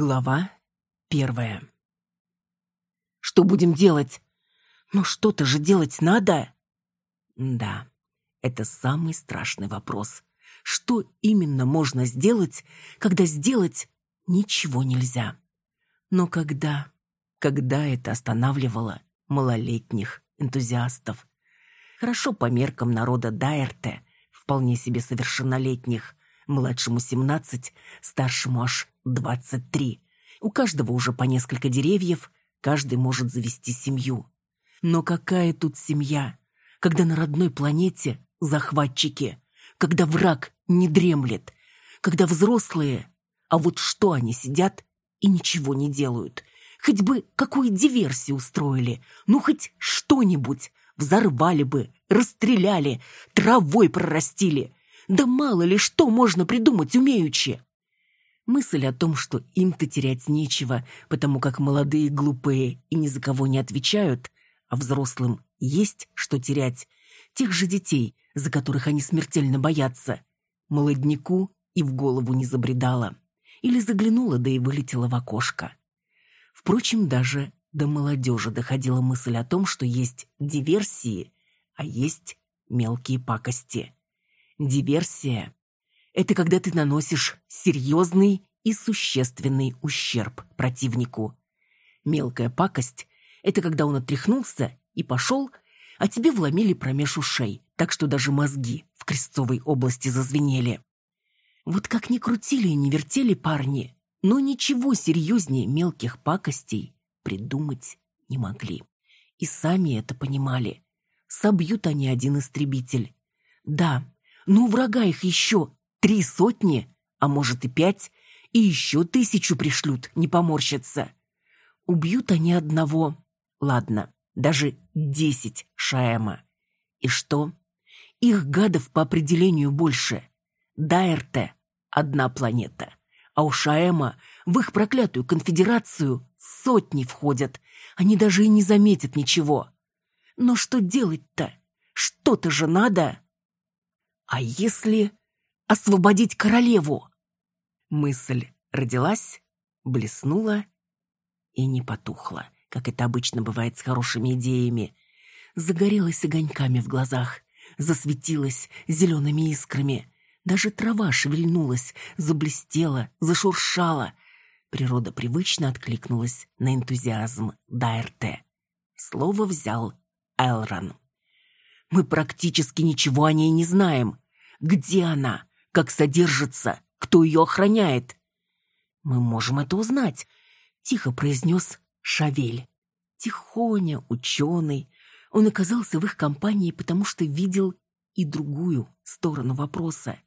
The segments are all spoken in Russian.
Глава первая. Что будем делать? Ну что-то же делать надо. Да, это самый страшный вопрос. Что именно можно сделать, когда сделать ничего нельзя? Но когда, когда это останавливало малолетних энтузиастов? Хорошо по меркам народа Дайерте, вполне себе совершеннолетних, младшему 17, старшему аж 23. У каждого уже по несколько деревьев, каждый может завести семью. Но какая тут семья, когда на родной планете захватчики, когда враг не дремлет, когда взрослые, а вот что они сидят и ничего не делают. Хоть бы какую диверсию устроили, ну хоть что-нибудь, взорвали бы, расстреляли, травой прорастили, да мало ли что можно придумать умеючи. Мысль о том, что им-то терять нечего, потому как молодые глупые и ни за кого не отвечают, а взрослым есть что терять, тех же детей, за которых они смертельно боятся, молодняку и в голову не забредала. Или заглянула, да и вылетела в окошко. Впрочем, даже до молодежи доходила мысль о том, что есть диверсии, а есть мелкие пакости. Диверсия – это когда ты наносишь серьезный и существенный ущерб противнику. Мелкая пакость – это когда он отряхнулся и пошел, а тебе вломили промеж ушей, так что даже мозги в крестцовой области зазвенели. Вот как ни крутили и не вертели парни, но ничего серьезнее мелких пакостей придумать не могли. И сами это понимали. Собьют они один истребитель. Да, но у врага их еще три сотни, а может и пять, и еще тысячу пришлют, не поморщатся. Убьют они одного, ладно, даже десять Шаэма. И что? Их гадов по определению больше. Дайрте — одна планета, а у Шаэма в их проклятую конфедерацию сотни входят. Они даже и не заметят ничего. Но что делать-то? Что-то же надо. А если освободить королеву? Мысль родилась, блеснула и не потухла, как это обычно бывает с хорошими идеями. Загорелась огоньками в глазах, засветилась зелеными искрами. Даже трава шевельнулась, заблестела, зашуршала. Природа привычно откликнулась на энтузиазм Дайрте. Слово взял Элрон. Мы практически ничего о ней не знаем. Где она? Как содержится? Кто ее охраняет? Мы можем это узнать, тихо произнес Шавель. Тихоня, ученый. Он оказался в их компании, потому что видел и другую сторону вопроса.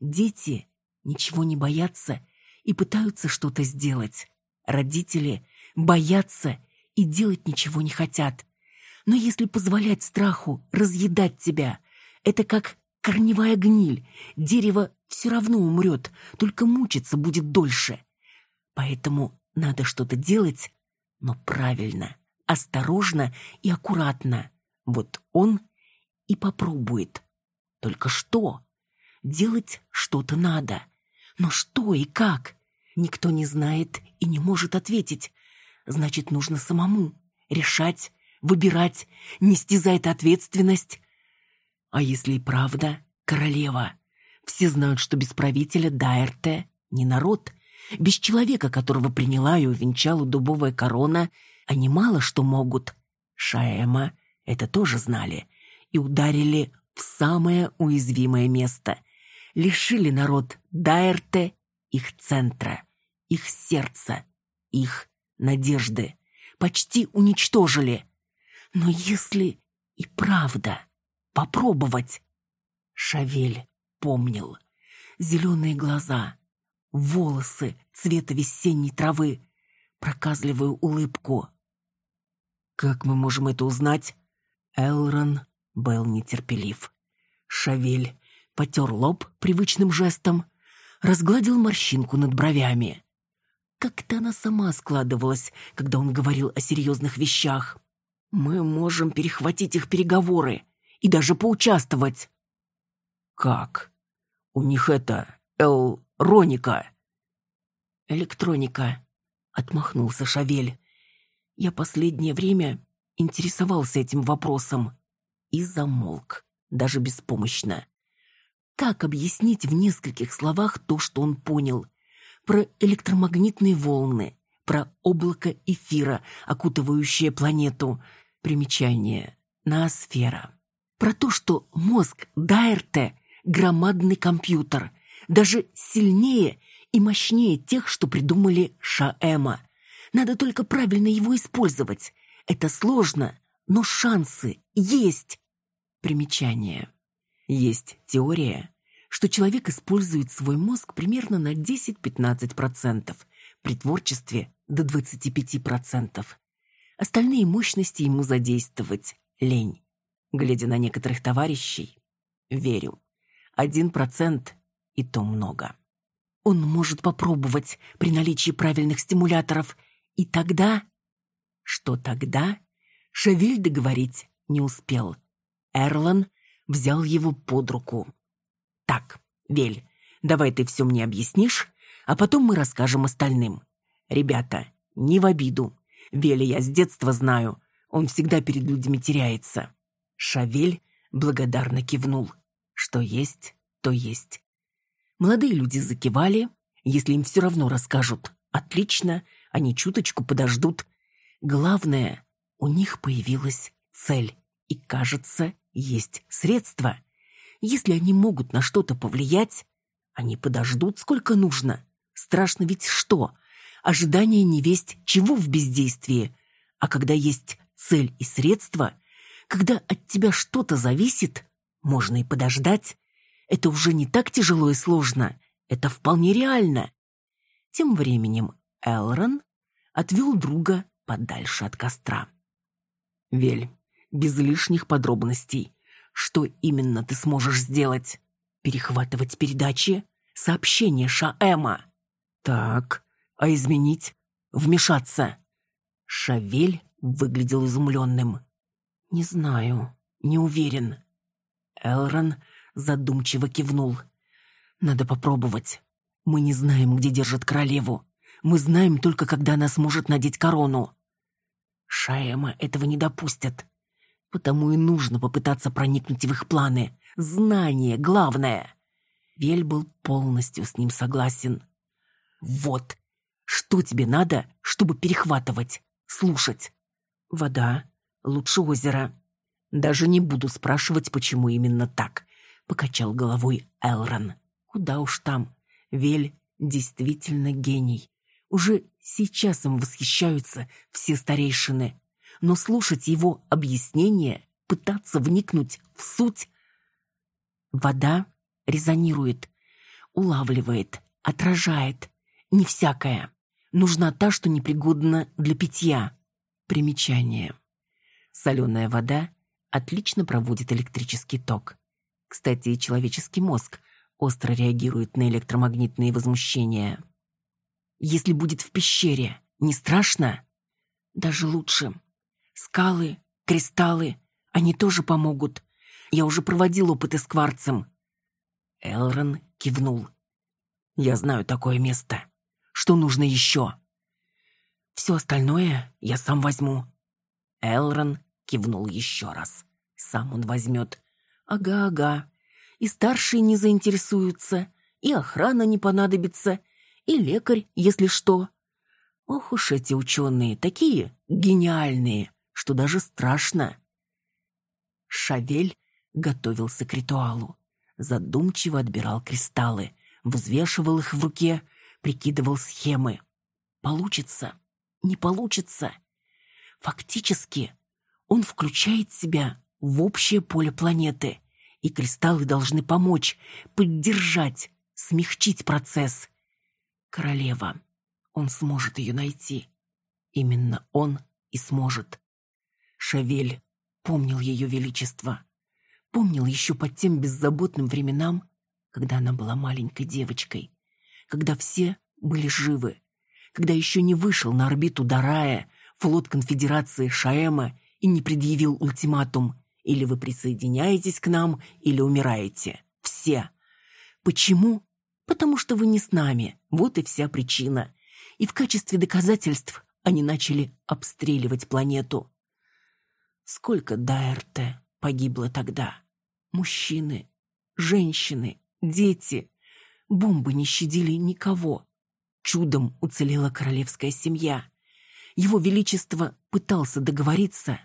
Дети ничего не боятся и пытаются что-то сделать. Родители боятся и делать ничего не хотят. Но если позволять страху разъедать тебя, это как корневая гниль. Дерево все равно умрет, только мучиться будет дольше. Поэтому надо что-то делать, но правильно, осторожно и аккуратно. Вот он и попробует. Только что? Делать что-то надо. Но что и как? Никто не знает и не может ответить. Значит, нужно самому решать, выбирать, нести за это ответственность. А если и правда королева? Все знают, что без правителя Дайрте не народ. Без человека, которого приняла и увенчала дубовая корона, они мало что могут. Шаэма это тоже знали и ударили в самое уязвимое место. Лишили народ Дайрте их центра, их сердца, их надежды. Почти уничтожили. Но если и правда попробовать... Шавель помнил. Зеленые глаза, волосы цвета весенней травы, проказливую улыбку. Как мы можем это узнать? Элрон был нетерпелив. Шавель потер лоб привычным жестом, разгладил морщинку над бровями. Как-то она сама складывалась, когда он говорил о серьезных вещах. Мы можем перехватить их переговоры и даже поучаствовать. Как? У них это Эл Роника. «Электроника», — отмахнулся Шавель. «Я последнее время интересовался этим вопросом и замолк, даже беспомощно. Как объяснить в нескольких словах то, что он понял? Про электромагнитные волны, про облако эфира, окутывающее планету. Примечание. Ноосфера. Про то, что мозг Дайерте — громадный компьютер, даже сильнее и мощнее тех, что придумали Шаэма. Надо только правильно его использовать. Это сложно, но шансы есть. Примечание. Есть теория, что человек использует свой мозг примерно на 10-15%, при творчестве до 25%. Остальные мощности ему задействовать – лень. Глядя на некоторых товарищей, верю. Один процент – и то много. Он может попробовать при наличии правильных стимуляторов, и тогда... Что тогда? Шавиль договорить не успел. Эрлан взял его под руку. «Так, Вель, давай ты все мне объяснишь, а потом мы расскажем остальным. Ребята, не в обиду. Веля я с детства знаю, он всегда перед людьми теряется». Шавель благодарно кивнул. Что есть, то есть. Молодые люди закивали. Если им все равно расскажут, отлично, они чуточку подождут. Главное, у них появилась цель. И, кажется, есть средства. Если они могут на что-то повлиять, они подождут сколько нужно. Страшно ведь что? Ожидание невесть чего в бездействии. А когда есть цель и средства, когда от тебя что-то зависит, можно и подождать. Это уже не так тяжело и сложно. Это вполне реально. Тем временем Элрон отвел друга подальше от костра. «Вель, без лишних подробностей. Что именно ты сможешь сделать? Перехватывать передачи? Сообщение Шаэма? Так, а изменить? Вмешаться?» Шавель выглядел изумленным. «Не знаю, не уверен». Элрон задумчиво кивнул. «Надо попробовать. Мы не знаем, где держат королеву. Мы знаем только, когда она сможет надеть корону. Шаэма этого не допустят. Потому и нужно попытаться проникнуть в их планы. Знание главное. Вель был полностью с ним согласен. Вот. Что тебе надо, чтобы перехватывать, слушать? Вода. Лучше озеро. Даже не буду спрашивать, почему именно так. Покачал головой Элрон. Куда уж там. Вель действительно гений. Уже сейчас им восхищаются все старейшины. Но слушать его объяснения, пытаться вникнуть в суть... Вода резонирует, улавливает, отражает. Не всякая. Нужна та, что непригодна для питья. Примечание. Соленая вода отлично проводит электрический ток. Кстати, человеческий мозг остро реагирует на электромагнитные возмущения. Если будет в пещере, не страшно? Даже лучше. Скалы, кристаллы, они тоже помогут. Я уже проводил опыты с кварцем. Элрон кивнул. Я знаю такое место. Что нужно еще? Все остальное я сам возьму. Элрон кивнул еще раз. Сам он возьмет. Ага-ага. И старшие не заинтересуются, и охрана не понадобится, и лекарь, если что. Ох уж эти ученые, такие гениальные, что даже страшно. Шавель готовился к ритуалу. Задумчиво отбирал кристаллы, взвешивал их в руке, прикидывал схемы. Получится, не получится. Фактически, он включает себя в общее поле планеты, и кристаллы должны помочь, поддержать, смягчить процесс королева. Он сможет ее найти. Именно он и сможет. Шавель помнил ее величество. Помнил еще под тем беззаботным временам, когда она была маленькой девочкой, когда все были живы, когда еще не вышел на орбиту Дарая, флот конфедерации Шаэма и не предъявил ультиматум «или вы присоединяетесь к нам, или умираете». Все. Почему? Потому что вы не с нами. Вот и вся причина. и в качестве доказательств они начали обстреливать планету. Сколько Дайрте погибло тогда? Мужчины, женщины, дети. Бомбы не щадили никого. Чудом уцелела королевская семья. Его Величество пытался договориться,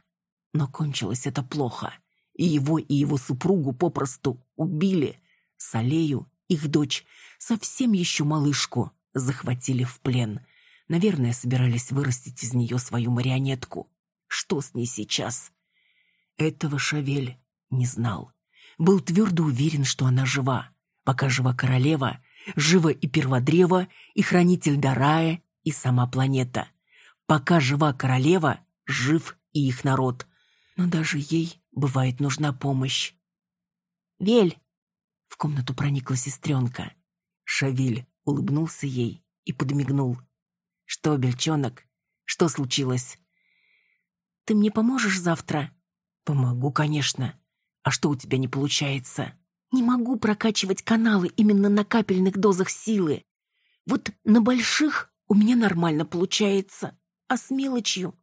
но кончилось это плохо. И его, и его супругу попросту убили. Салею, их дочь, совсем еще малышку, захватили в плен. Наверное, собирались вырастить из нее свою марионетку. Что с ней сейчас? Этого Шавель не знал. Был твердо уверен, что она жива. Пока жива королева, жива и перводрево, и хранитель Дарая, и сама планета. Пока жива королева, жив и их народ. Но даже ей бывает нужна помощь. «Вель!» — в комнату проникла сестренка. Шавель улыбнулся ей и подмигнул. «Что, бельчонок, что случилось?» «Ты мне поможешь завтра?» «Помогу, конечно. А что у тебя не получается?» «Не могу прокачивать каналы именно на капельных дозах силы. Вот на больших у меня нормально получается, а с мелочью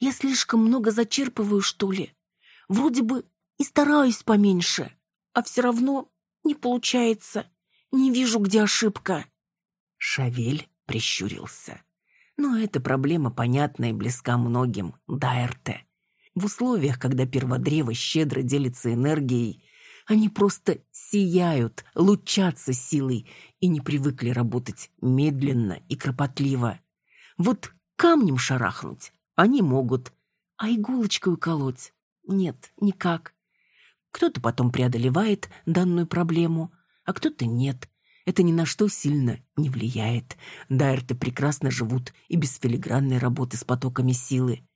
я слишком много зачерпываю, что ли. Вроде бы и стараюсь поменьше, а все равно не получается. Не вижу, где ошибка». Шавель прищурился. Но эта проблема понятна и близка многим, Дайрте. В условиях, когда перводрево щедро делится энергией, они просто сияют, лучатся силой и не привыкли работать медленно и кропотливо. Вот камнем шарахнуть они могут, а иголочкой уколоть нет, никак. Кто-то потом преодолевает данную проблему, а кто-то нет это ни на что сильно не влияет. Дайрты прекрасно живут и без филигранной работы с потоками силы.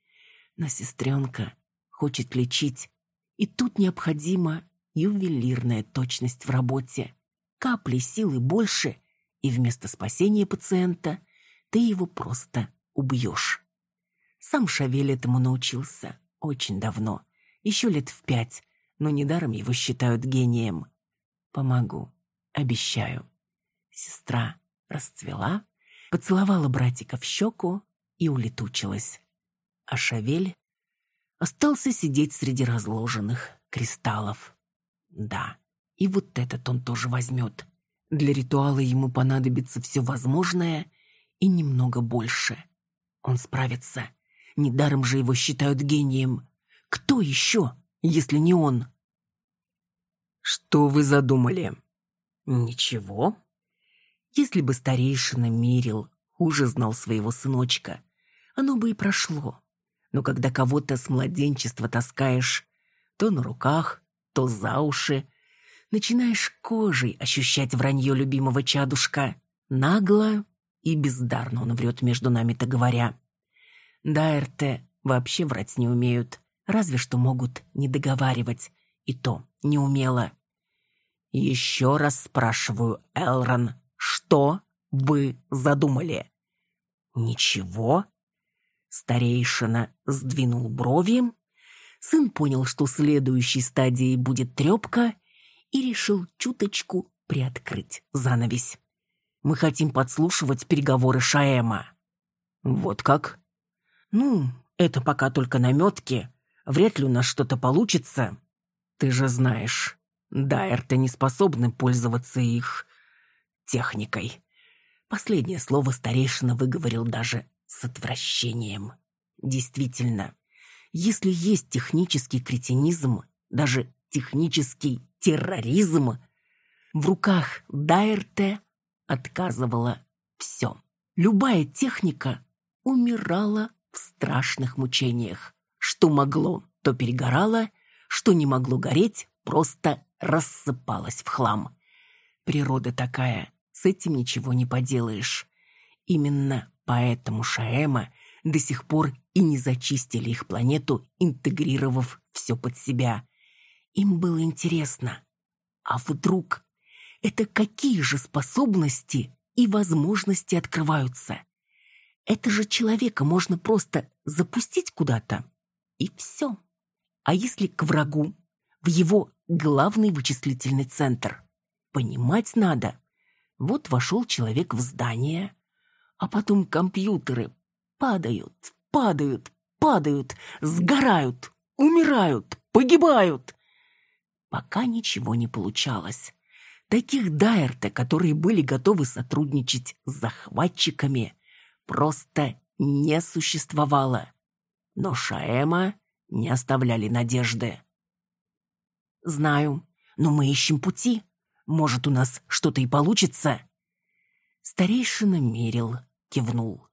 Но сестренка хочет лечить, и тут необходима ювелирная точность в работе. Капли силы больше, и вместо спасения пациента ты его просто убьешь. Сам Шавель этому научился очень давно, еще лет в пять, но недаром его считают гением. Помогу, обещаю. Сестра расцвела, поцеловала братика в щеку и улетучилась. А Шавель остался сидеть среди разложенных кристаллов. Да, и вот этот он тоже возьмет. Для ритуала ему понадобится все возможное и немного больше. Он справится. Недаром же его считают гением. Кто еще, если не он? «Что вы задумали?» «Ничего», если бы старейшина Мирил хуже знал своего сыночка, оно бы и прошло. Но когда кого-то с младенчества таскаешь то на руках, то за уши, начинаешь кожей ощущать вранье любимого чадушка. Нагло и бездарно он врет между нами-то говоря. Дайрте вообще врать не умеют, разве что могут не договаривать, и то неумело. Еще раз спрашиваю, Элрон, что вы задумали? Ничего. Старейшина сдвинул брови. Сын понял, что следующей стадией будет трепка, и решил чуточку приоткрыть занавесь. Мы хотим подслушивать переговоры Шаэма. Вот как? Ну, это пока только наметки. Вряд ли у нас что-то получится. Ты же знаешь, Дайерты не способны пользоваться их техникой. Последнее слово старейшина выговорил даже с отвращением. Действительно, если есть технический кретинизм, даже технический терроризм, в руках Дайрте отказывало все. Любая техника умирала в страшных мучениях. Что могло, то перегорало, что не могло гореть, просто рассыпалось в хлам. Природа такая, с этим ничего не поделаешь. Именно поэтому Шаэма до сих пор и не зачистили их планету, интегрировав все под себя. Им было интересно, а вдруг это какие же способности и возможности открываются? Это же человека можно просто запустить куда-то, и все. А если к врагу, в его главный вычислительный центр? Понимать надо, вот вошел человек в здание, А потом компьютеры падают, падают, падают, сгорают, умирают, погибают. Пока ничего не получалось. Таких Дайерта, которые были готовы сотрудничать с захватчиками, просто не существовало. Но Шаэма не оставляли надежды. «Знаю, но мы ищем пути. Может, у нас что-то и получится?» Старейшина мерил, кивнул.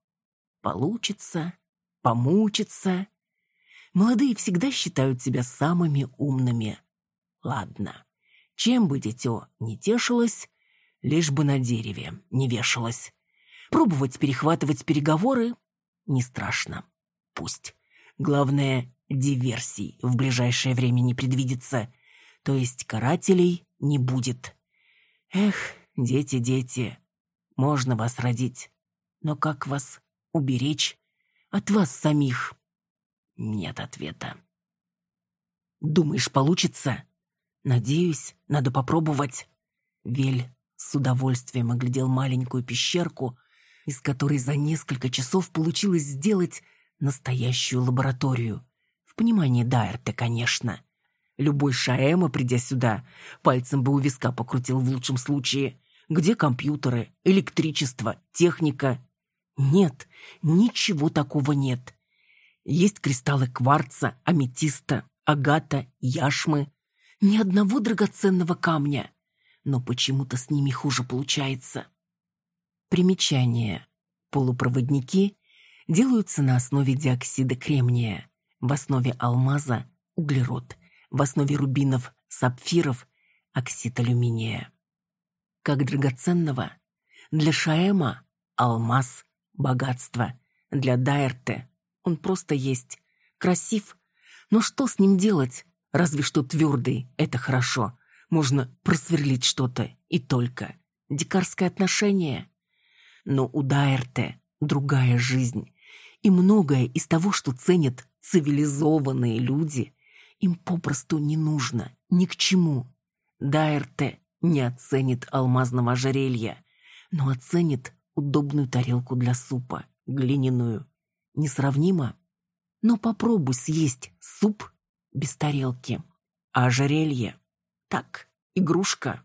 «Получится, помучится. Молодые всегда считают себя самыми умными. Ладно, чем бы дитё не тешилось, лишь бы на дереве не вешалось. Пробовать перехватывать переговоры не страшно. Пусть. Главное, диверсий в ближайшее время не предвидится, то есть карателей не будет. Эх, дети, дети, можно вас родить, но как вас уберечь от вас самих? Нет ответа. Думаешь, получится? Надеюсь, надо попробовать. Вель с удовольствием оглядел маленькую пещерку, из которой за несколько часов получилось сделать настоящую лабораторию. В понимании Дайерта, конечно. Любой Шаэма, придя сюда, пальцем бы у виска покрутил в лучшем случае. Где компьютеры, электричество, техника? Нет, ничего такого нет. Есть кристаллы кварца, аметиста, агата, яшмы. Ни одного драгоценного камня. Но почему-то с ними хуже получается. Примечание. Полупроводники делаются на основе диоксида кремния, в основе алмаза – углерод, в основе рубинов – сапфиров – оксид алюминия. Как драгоценного, для Шаэма – алмаз, богатство, для Дайерте он просто есть, красив, но что с ним делать? Разве что твердый – это хорошо, можно просверлить что-то и только. Дикарское отношение – но у Дайерте другая жизнь, и многое из того, что ценят цивилизованные люди, им попросту не нужно, ни к чему. Дайерте не оценит алмазного ожерелья, но оценит удобную тарелку для супа, глиняную. Несравнимо? Но попробуй съесть суп без тарелки. А ожерелье? Так, игрушка.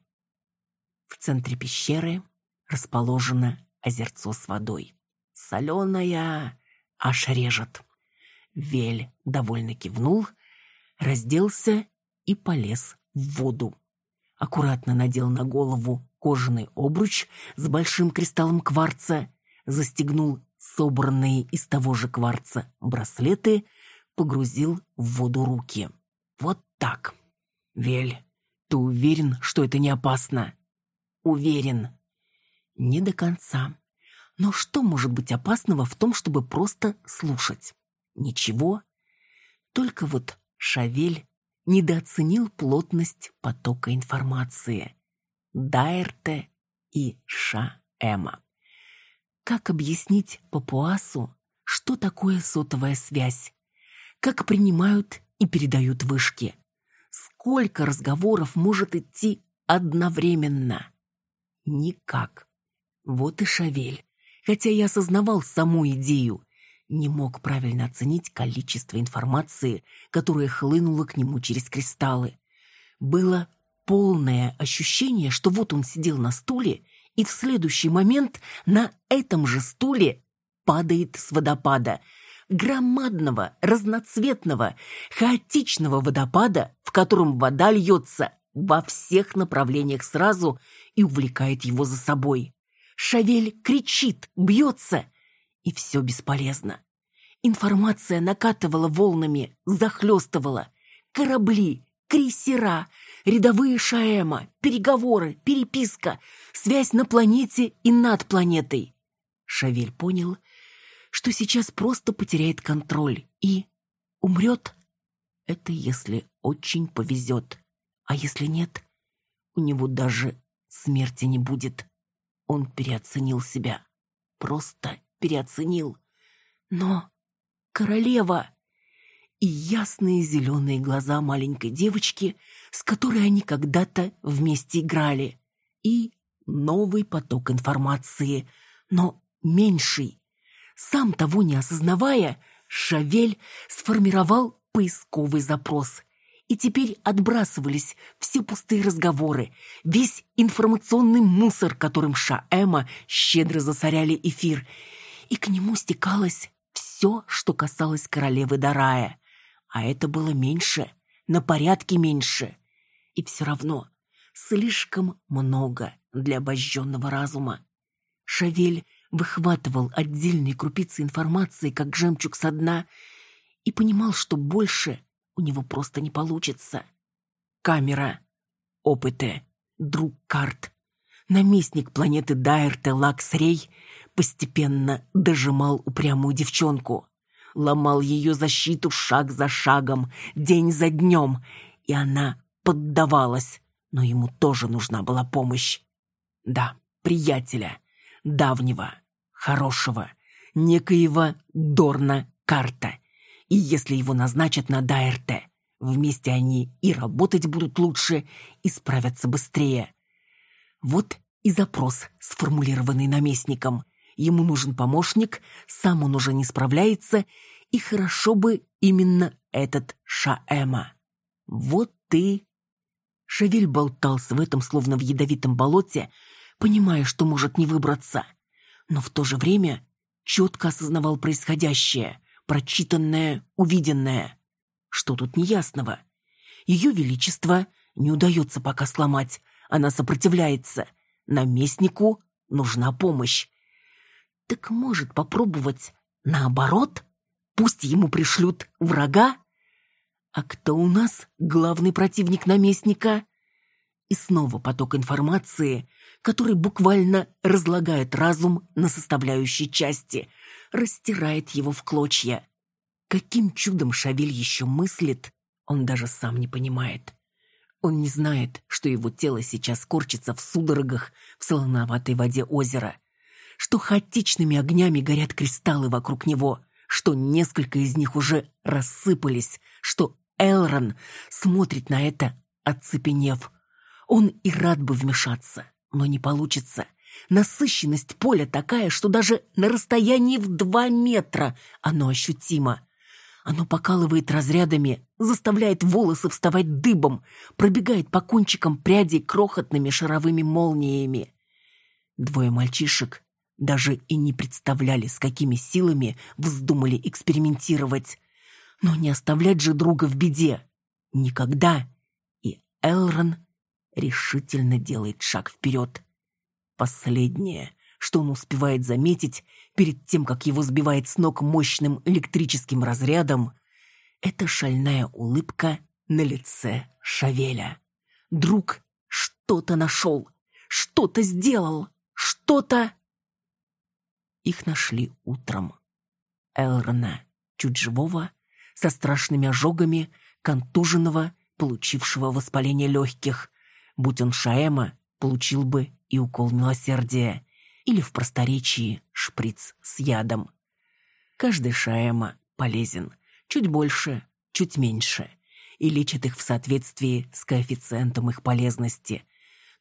В центре пещеры расположена озерцо с водой. Соленая, аж режет. Вель довольно кивнул, разделся и полез в воду. Аккуратно надел на голову кожаный обруч с большим кристаллом кварца, застегнул собранные из того же кварца браслеты, погрузил в воду руки. Вот так. Вель, ты уверен, что это не опасно? Уверен. Не до конца. Но что может быть опасного в том, чтобы просто слушать? Ничего. Только вот Шавель недооценил плотность потока информации. Дайрте и Ша-Эма. Как объяснить папуасу, что такое сотовая связь? Как принимают и передают вышки? Сколько разговоров может идти одновременно? Никак. Вот и Шавель, хотя я осознавал саму идею, не мог правильно оценить количество информации, которая хлынула к нему через кристаллы. Было полное ощущение, что вот он сидел на стуле, и в следующий момент на этом же стуле падает с водопада. Громадного, разноцветного, хаотичного водопада, в котором вода льется во всех направлениях сразу и увлекает его за собой. Шавель кричит, бьется, и все бесполезно. Информация накатывала волнами, захлестывала. Корабли, крейсера, рядовые Шаэма, переговоры, переписка, связь на планете и над планетой. Шавель понял, что сейчас просто потеряет контроль и умрет. Это если очень повезет. А если нет, у него даже смерти не будет. Он переоценил себя. Просто переоценил. Но королева и ясные зеленые глаза маленькой девочки, с которой они когда-то вместе играли, и новый поток информации. Но меньший. Сам того не осознавая, Шавель сформировал поисковый запрос. И теперь отбрасывались все пустые разговоры, весь информационный мусор, которым Шаэма щедро засоряли эфир. И к нему стекалось все, что касалось королевы Дарая. А это было меньше, на порядке меньше. И все равно слишком много для обожженного разума. Шавель выхватывал отдельные крупицы информации, как жемчуг со дна, и понимал, что больше у него просто не получится. Камера, опыты, друг карт, наместник планеты Дайрте Лаксрей постепенно дожимал упрямую девчонку, ломал ее защиту шаг за шагом, день за днем, и она поддавалась, но ему тоже нужна была помощь. Да, приятеля, давнего, хорошего, некоего Дорна Карта. И если его назначат на ДАРТ, вместе они и работать будут лучше, и справятся быстрее. Вот и запрос, сформулированный наместником. Ему нужен помощник, сам он уже не справляется, и хорошо бы именно этот Шаэма. Вот ты... Шевель болтался в этом, словно в ядовитом болоте, понимая, что может не выбраться. Но в то же время четко осознавал происходящее, прочитанное, увиденное. Что тут неясного? Ее величество не удается пока сломать, она сопротивляется. Наместнику нужна помощь. Так может попробовать наоборот? Пусть ему пришлют врага? А кто у нас главный противник наместника? И снова поток информации, который буквально разлагает разум на составляющие части, растирает его в клочья. Каким чудом Шавель еще мыслит, он даже сам не понимает. Он не знает, что его тело сейчас корчится в судорогах в солоноватой воде озера, что хаотичными огнями горят кристаллы вокруг него, что несколько из них уже рассыпались, что Элрон смотрит на это, оцепенев, он и рад бы вмешаться, но не получится. Насыщенность поля такая, что даже на расстоянии в два метра оно ощутимо. Оно покалывает разрядами, заставляет волосы вставать дыбом, пробегает по кончикам прядей крохотными шаровыми молниями. Двое мальчишек даже и не представляли, с какими силами вздумали экспериментировать. Но не оставлять же друга в беде. Никогда. И Элрон решительно делает шаг вперед. Последнее, что он успевает заметить перед тем, как его сбивает с ног мощным электрическим разрядом, это шальная улыбка на лице Шавеля. Друг что-то нашел, что-то сделал, что-то... Их нашли утром. Элрона, чуть живого, со страшными ожогами, контуженного, получившего воспаление легких, Будь он Шаэма, получил бы и укол милосердия, или в просторечии шприц с ядом. Каждый Шаэма полезен, чуть больше, чуть меньше, и лечит их в соответствии с коэффициентом их полезности.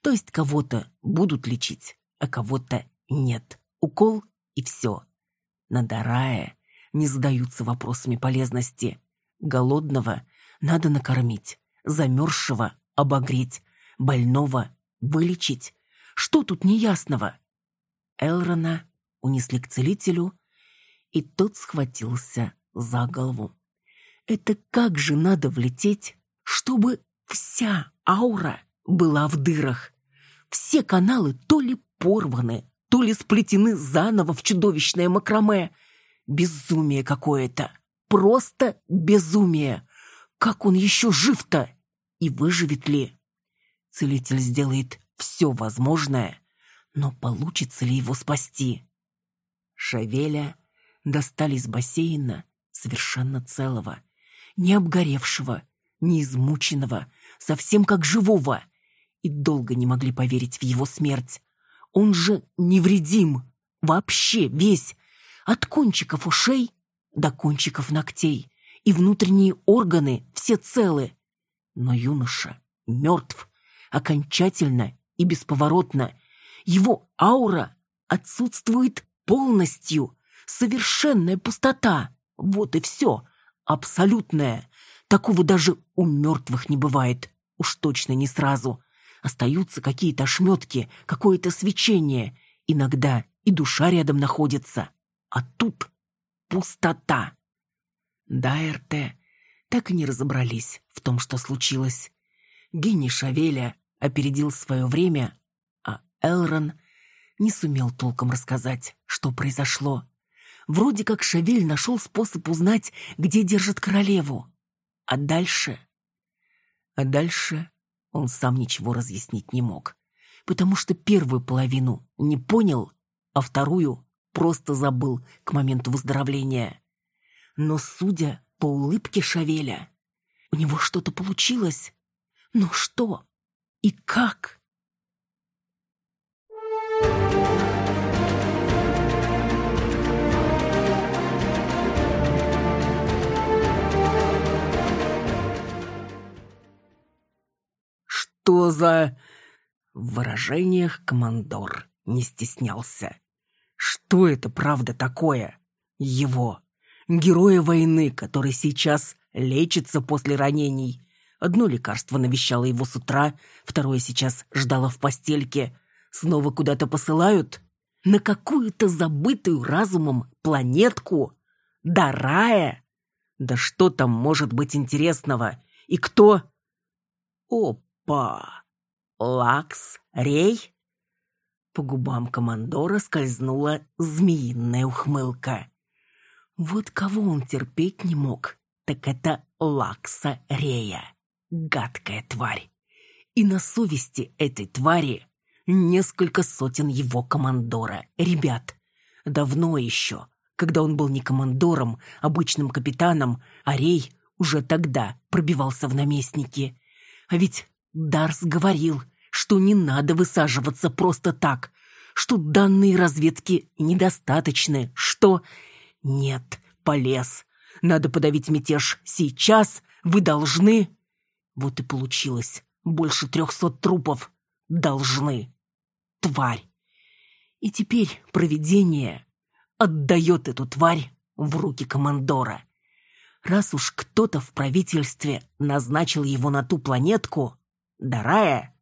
То есть кого-то будут лечить, а кого-то нет. Укол и все. На Дарае не задаются вопросами полезности. Голодного надо накормить, замерзшего обогреть, больного вылечить. Что тут неясного? Элрона унесли к целителю, и тот схватился за голову. Это как же надо влететь, чтобы вся аура была в дырах? Все каналы то ли порваны, то ли сплетены заново в чудовищное макраме. Безумие какое-то. Просто безумие. Как он еще жив-то? И выживет ли? Целитель сделает все возможное, но получится ли его спасти? Шавеля достали из бассейна совершенно целого, не обгоревшего, не измученного, совсем как живого, и долго не могли поверить в его смерть. Он же невредим, вообще весь, от кончиков ушей до кончиков ногтей, и внутренние органы все целы. Но юноша мертв, окончательно и бесповоротно. Его аура отсутствует полностью, совершенная пустота. Вот и все. Абсолютная. Такого даже у мертвых не бывает. Уж точно не сразу. Остаются какие-то ошметки, какое-то свечение. Иногда и душа рядом находится. А тут пустота. Да, РТ, так и не разобрались в том, что случилось. Гений Шавеля опередил свое время, а Элрон не сумел толком рассказать, что произошло. Вроде как Шавель нашел способ узнать, где держит королеву. А дальше... А дальше он сам ничего разъяснить не мог, потому что первую половину не понял, а вторую просто забыл к моменту выздоровления. Но, судя по улыбке Шавеля, у него что-то получилось. Но что? И как? Что за... В выражениях командор не стеснялся. Что это правда такое? Его, героя войны, который сейчас лечится после ранений. Одно лекарство навещало его с утра, второе сейчас ждало в постельке. Снова куда-то посылают? На какую-то забытую разумом планетку? До рая? Да что там может быть интересного? И кто? Опа! Лакс Рей? По губам командора скользнула змеиная ухмылка. Вот кого он терпеть не мог, так это Лакса Рея. Гадкая тварь. И на совести этой твари несколько сотен его командора. Ребят, давно еще, когда он был не командором, обычным капитаном, а Рей уже тогда пробивался в наместники. А ведь Дарс говорил – что не надо высаживаться просто так, что данные разведки недостаточны, что... Нет, полез. Надо подавить мятеж сейчас, вы должны... Вот и получилось. Больше трехсот трупов. Должны. Тварь. И теперь провидение отдает эту тварь в руки командора. Раз уж кто-то в правительстве назначил его на ту планетку, Дарая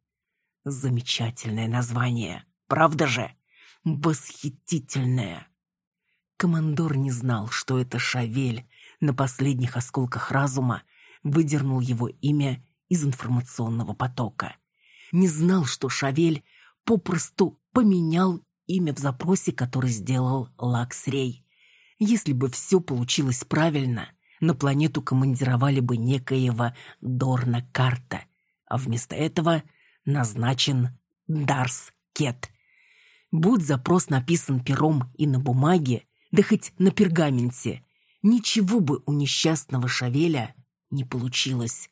Замечательное название, правда же? Восхитительное. Командор не знал, что это Шавель на последних осколках разума выдернул его имя из информационного потока. Не знал, что Шавель попросту поменял имя в запросе, который сделал Лаксрей. Если бы все получилось правильно, на планету командировали бы некоего Дорна Карта, а вместо этого назначен Дарс Кет. Будь запрос написан пером и на бумаге, да хоть на пергаменте, ничего бы у несчастного Шавеля не получилось.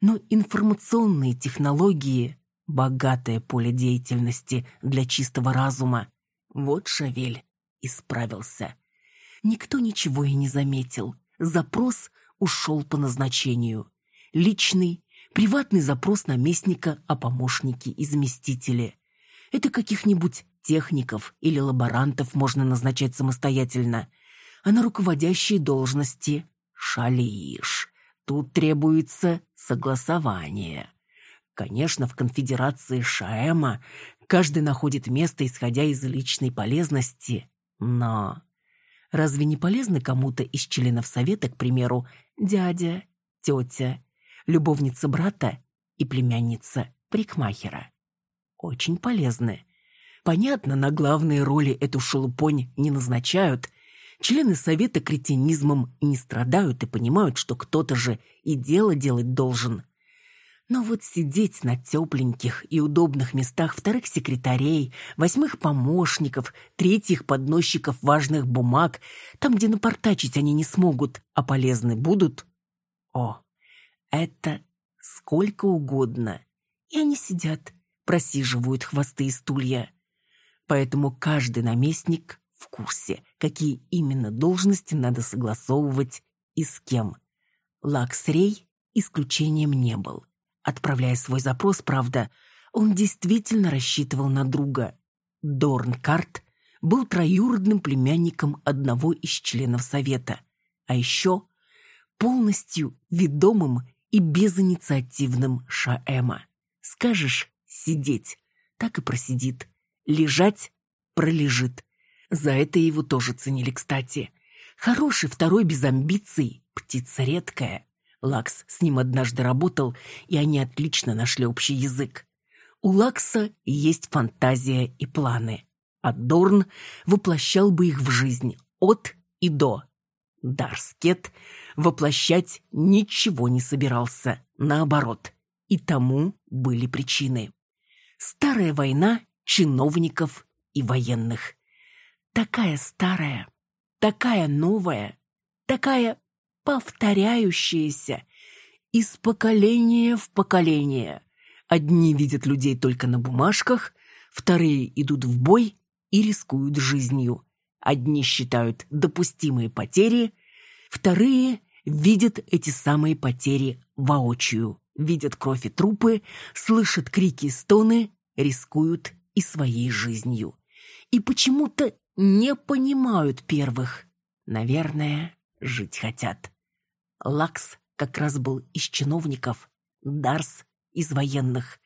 Но информационные технологии – богатое поле деятельности для чистого разума. Вот Шавель исправился. Никто ничего и не заметил. Запрос ушел по назначению. Личный, приватный запрос наместника о помощнике и заместителе. Это каких-нибудь техников или лаборантов можно назначать самостоятельно, а на руководящие должности шалишь. Тут требуется согласование. Конечно, в конфедерации Шаэма каждый находит место, исходя из личной полезности, но... Разве не полезно кому-то из членов совета, к примеру, дядя, тетя любовница брата и племянница прикмахера. Очень полезны. Понятно, на главные роли эту шелупонь не назначают. Члены совета кретинизмом не страдают и понимают, что кто-то же и дело делать должен. Но вот сидеть на тепленьких и удобных местах вторых секретарей, восьмых помощников, третьих подносчиков важных бумаг, там, где напортачить они не смогут, а полезны будут, о, это сколько угодно. И они сидят, просиживают хвосты и стулья. Поэтому каждый наместник в курсе, какие именно должности надо согласовывать и с кем. Лаксрей исключением не был. Отправляя свой запрос, правда, он действительно рассчитывал на друга. Дорнкарт был троюродным племянником одного из членов Совета, а еще полностью ведомым и безинициативным Шаэма. Скажешь «сидеть», так и просидит. Лежать – пролежит. За это его тоже ценили, кстати. Хороший второй без амбиций, птица редкая. Лакс с ним однажды работал, и они отлично нашли общий язык. У Лакса есть фантазия и планы, а Дорн воплощал бы их в жизнь от и до. Дарскет воплощать ничего не собирался, наоборот, и тому были причины. Старая война чиновников и военных. Такая старая, такая новая, такая повторяющаяся из поколения в поколение. Одни видят людей только на бумажках, вторые идут в бой и рискуют жизнью. Одни считают допустимые потери, вторые видят эти самые потери воочию, видят кровь и трупы, слышат крики и стоны, рискуют и своей жизнью. И почему-то не понимают первых. Наверное, жить хотят. Лакс как раз был из чиновников, Дарс из военных.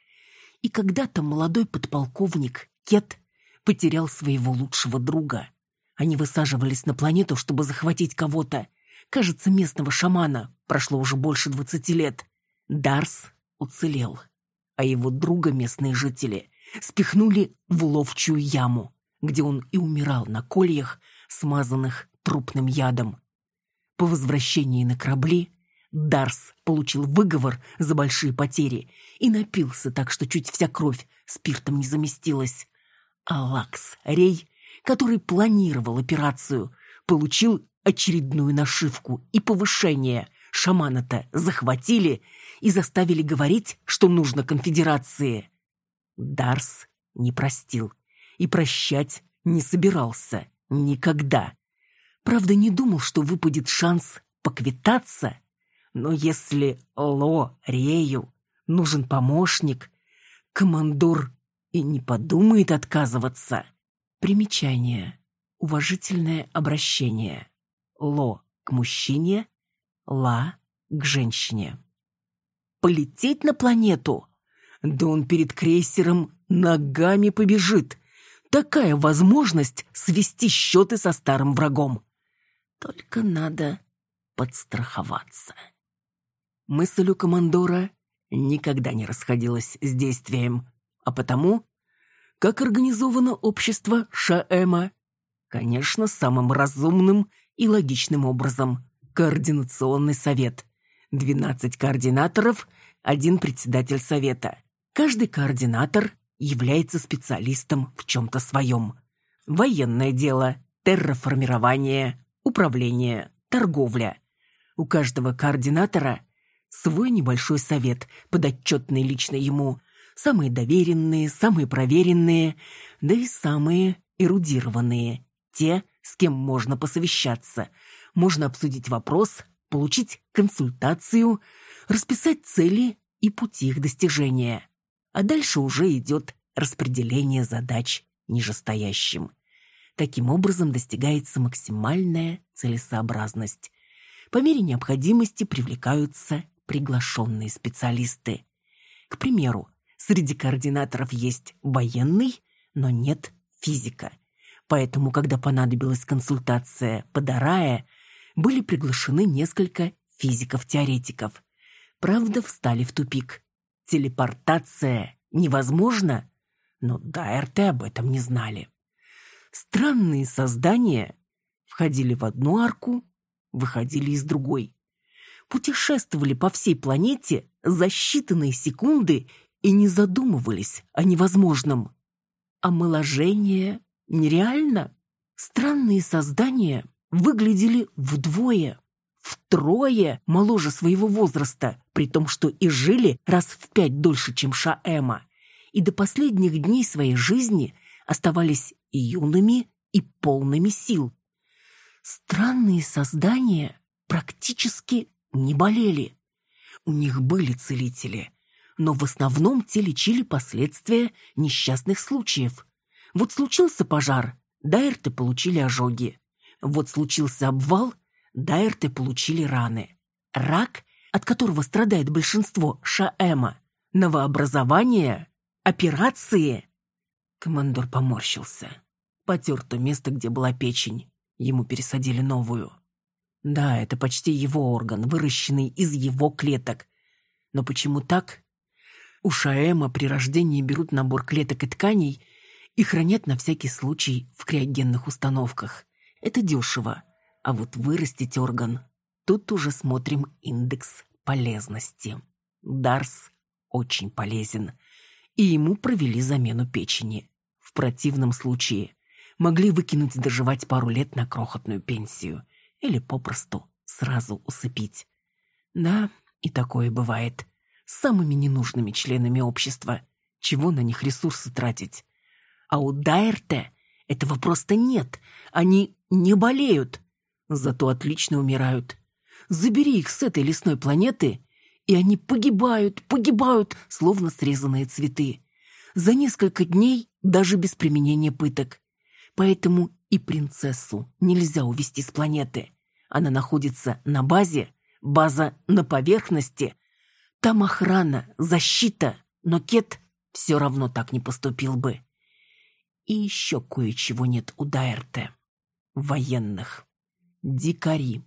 И когда-то молодой подполковник Кет потерял своего лучшего друга. Они высаживались на планету, чтобы захватить кого-то. Кажется, местного шамана. Прошло уже больше двадцати лет. Дарс уцелел, а его друга местные жители спихнули в ловчую яму, где он и умирал на кольях, смазанных трупным ядом. По возвращении на корабли Дарс получил выговор за большие потери и напился так, что чуть вся кровь спиртом не заместилась. А Лакс Рей, который планировал операцию, получил очередную нашивку и повышение. Шамана-то захватили и заставили говорить, что нужно конфедерации. Дарс не простил и прощать не собирался никогда. Правда, не думал, что выпадет шанс поквитаться но если Ло Рею нужен помощник, командор и не подумает отказываться. Примечание. Уважительное обращение. Ло к мужчине, Ла к женщине. Полететь на планету? Да он перед крейсером ногами побежит. Такая возможность свести счеты со старым врагом. Только надо подстраховаться. Мысль у командора никогда не расходилась с действием, а потому, как организовано общество Шаэма, конечно, самым разумным и логичным образом. Координационный совет. 12 координаторов, один председатель совета. Каждый координатор является специалистом в чем-то своем. Военное дело, терраформирование, управление, торговля. У каждого координатора – свой небольшой совет, подотчетный лично ему. Самые доверенные, самые проверенные, да и самые эрудированные. Те, с кем можно посовещаться. Можно обсудить вопрос, получить консультацию, расписать цели и пути их достижения. А дальше уже идет распределение задач нижестоящим. Таким образом достигается максимальная целесообразность. По мере необходимости привлекаются приглашенные специалисты. К примеру, среди координаторов есть военный, но нет физика. Поэтому, когда понадобилась консультация по были приглашены несколько физиков-теоретиков. Правда, встали в тупик. Телепортация невозможна, но Дайерты об этом не знали. Странные создания входили в одну арку, выходили из другой путешествовали по всей планете за считанные секунды и не задумывались о невозможном. Омоложение нереально. Странные создания выглядели вдвое, втрое моложе своего возраста, при том, что и жили раз в пять дольше, чем Шаэма, и до последних дней своей жизни оставались юными, и полными сил. Странные создания практически не болели. У них были целители, но в основном те лечили последствия несчастных случаев. Вот случился пожар, Дайрты получили ожоги. Вот случился обвал, дайрты получили раны. Рак, от которого страдает большинство Шаэма. Новообразование, операции. Командор поморщился. Потер то место, где была печень. Ему пересадили новую. Да, это почти его орган, выращенный из его клеток. Но почему так? У Шаэма при рождении берут набор клеток и тканей и хранят на всякий случай в криогенных установках. Это дешево. А вот вырастить орган, тут уже смотрим индекс полезности. Дарс очень полезен. И ему провели замену печени. В противном случае могли выкинуть доживать пару лет на крохотную пенсию. Или попросту сразу усыпить. Да, и такое бывает. С самыми ненужными членами общества. Чего на них ресурсы тратить? А у Дайрте этого просто нет. Они не болеют. Зато отлично умирают. Забери их с этой лесной планеты, и они погибают, погибают, словно срезанные цветы. За несколько дней даже без применения пыток. Поэтому и принцессу нельзя увести с планеты. Она находится на базе, база на поверхности. Там охрана, защита, но Кет все равно так не поступил бы. И еще кое-чего нет у Дайрте. Военных. Дикари.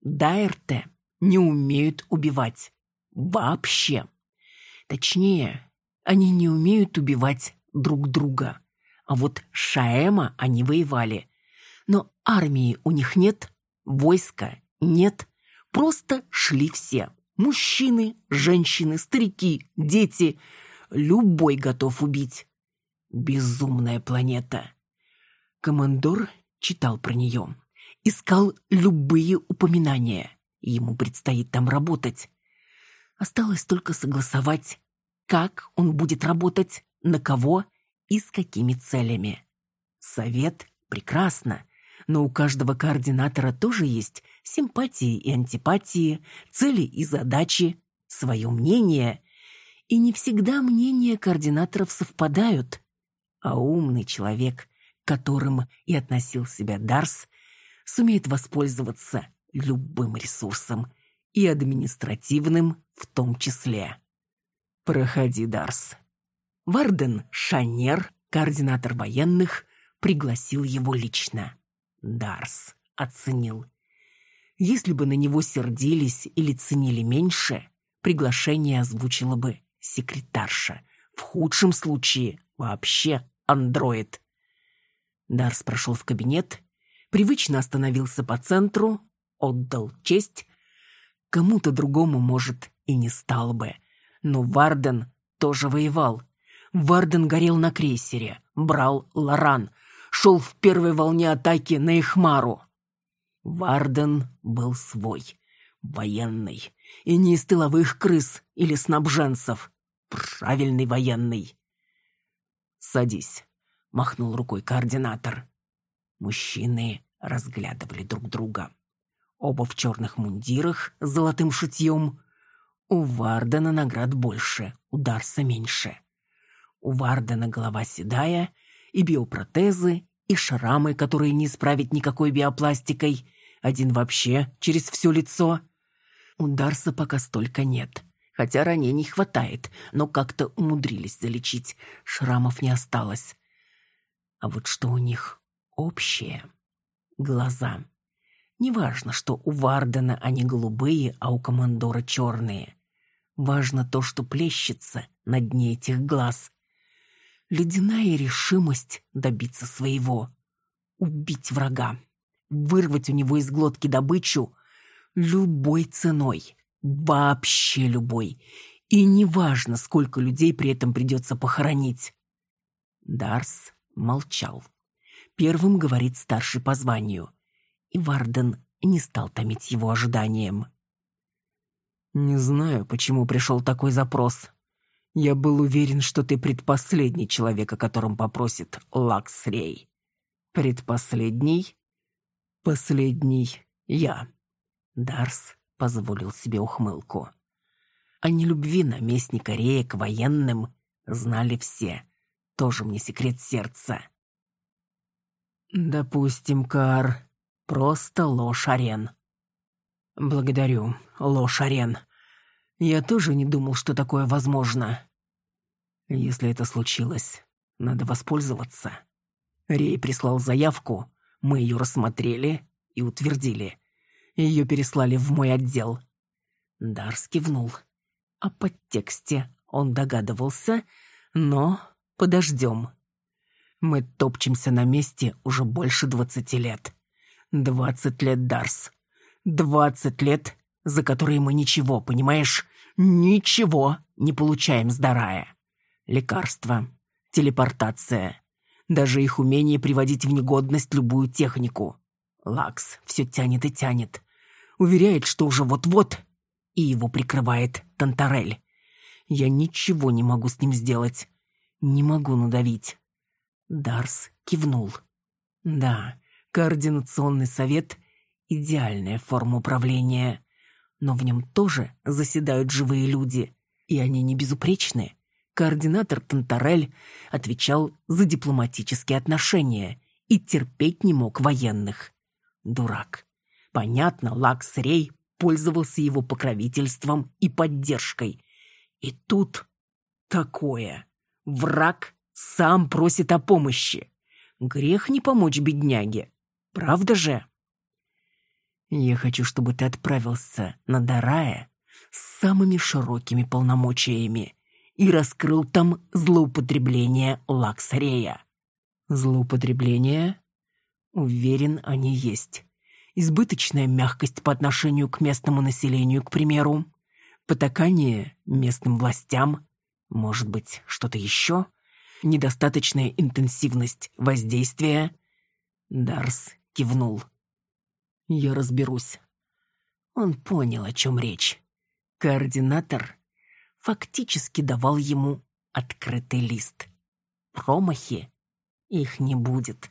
Дайрте не умеют убивать. Вообще. Точнее, они не умеют убивать друг друга. А вот Шаэма они воевали. Но армии у них нет, войска нет. Просто шли все. Мужчины, женщины, старики, дети. Любой готов убить. Безумная планета. Командор читал про нее. Искал любые упоминания. Ему предстоит там работать. Осталось только согласовать, как он будет работать, на кого и с какими целями. Совет прекрасно, но у каждого координатора тоже есть симпатии и антипатии, цели и задачи, свое мнение. И не всегда мнения координаторов совпадают а умный человек, к которым и относил себя Дарс, сумеет воспользоваться любым ресурсом, и административным в том числе. «Проходи, Дарс». Варден Шанер, координатор военных, пригласил его лично. Дарс оценил. Если бы на него сердились или ценили меньше, приглашение озвучила бы секретарша. В худшем случае вообще андроид. Дарс прошел в кабинет, привычно остановился по центру, отдал честь. Кому-то другому, может, и не стал бы. Но Варден тоже воевал. Варден горел на крейсере, брал Лоран, шел в первой волне атаки на Ихмару. Варден был свой, военный, и не из тыловых крыс или снабженцев. Правильный военный. «Садись», — махнул рукой координатор. Мужчины разглядывали друг друга. Оба в черных мундирах с золотым шитьем. У Вардена наград больше, у Дарса меньше. У Вардена голова седая, и биопротезы, и шрамы, которые не исправить никакой биопластикой. Один вообще через все лицо. У Дарса пока столько нет хотя ранений хватает, но как-то умудрились залечить, шрамов не осталось. А вот что у них общее? Глаза. Неважно, что у Вардена они голубые, а у командора черные. Важно то, что плещется на дне этих глаз. Ледяная решимость добиться своего. Убить врага. Вырвать у него из глотки добычу любой ценой. Вообще любой. И неважно, сколько людей при этом придется похоронить. Дарс молчал. Первым говорит старший по званию. И Варден не стал томить его ожиданием. «Не знаю, почему пришел такой запрос. Я был уверен, что ты предпоследний человек, о котором попросит Лакс Рей. Предпоследний? Последний я. Дарс позволил себе ухмылку. О нелюбви наместника Рея к военным знали все. Тоже мне секрет сердца. Допустим, Кар, просто ложь арен. Благодарю, ложь арен. Я тоже не думал, что такое возможно. Если это случилось, надо воспользоваться. Рей прислал заявку, мы ее рассмотрели и утвердили. Ее переслали в мой отдел. Дарс кивнул. О подтексте он догадывался, но подождем. Мы топчемся на месте уже больше двадцати лет. Двадцать лет, Дарс. Двадцать лет, за которые мы ничего, понимаешь, ничего не получаем с Дарая. Лекарства, телепортация, даже их умение приводить в негодность любую технику. Лакс все тянет и тянет. Уверяет, что уже вот-вот, и его прикрывает Тантарель. Я ничего не могу с ним сделать. Не могу надавить. Дарс кивнул. Да, координационный совет — идеальная форма управления. Но в нем тоже заседают живые люди, и они не безупречны. Координатор Тантарель отвечал за дипломатические отношения и терпеть не мог военных. Дурак. Понятно, Лакс Рей пользовался его покровительством и поддержкой. И тут такое. Враг сам просит о помощи. Грех не помочь бедняге. Правда же? Я хочу, чтобы ты отправился на Дарая с самыми широкими полномочиями и раскрыл там злоупотребление Лаксарея. Злоупотребление? Уверен, они есть. Избыточная мягкость по отношению к местному населению, к примеру. Потакание местным властям. Может быть, что-то еще? недостаточная интенсивность воздействия. Дарс кивнул. Я разберусь. Он понял, о чем речь. Координатор фактически давал ему открытый лист. Промахи их не будет.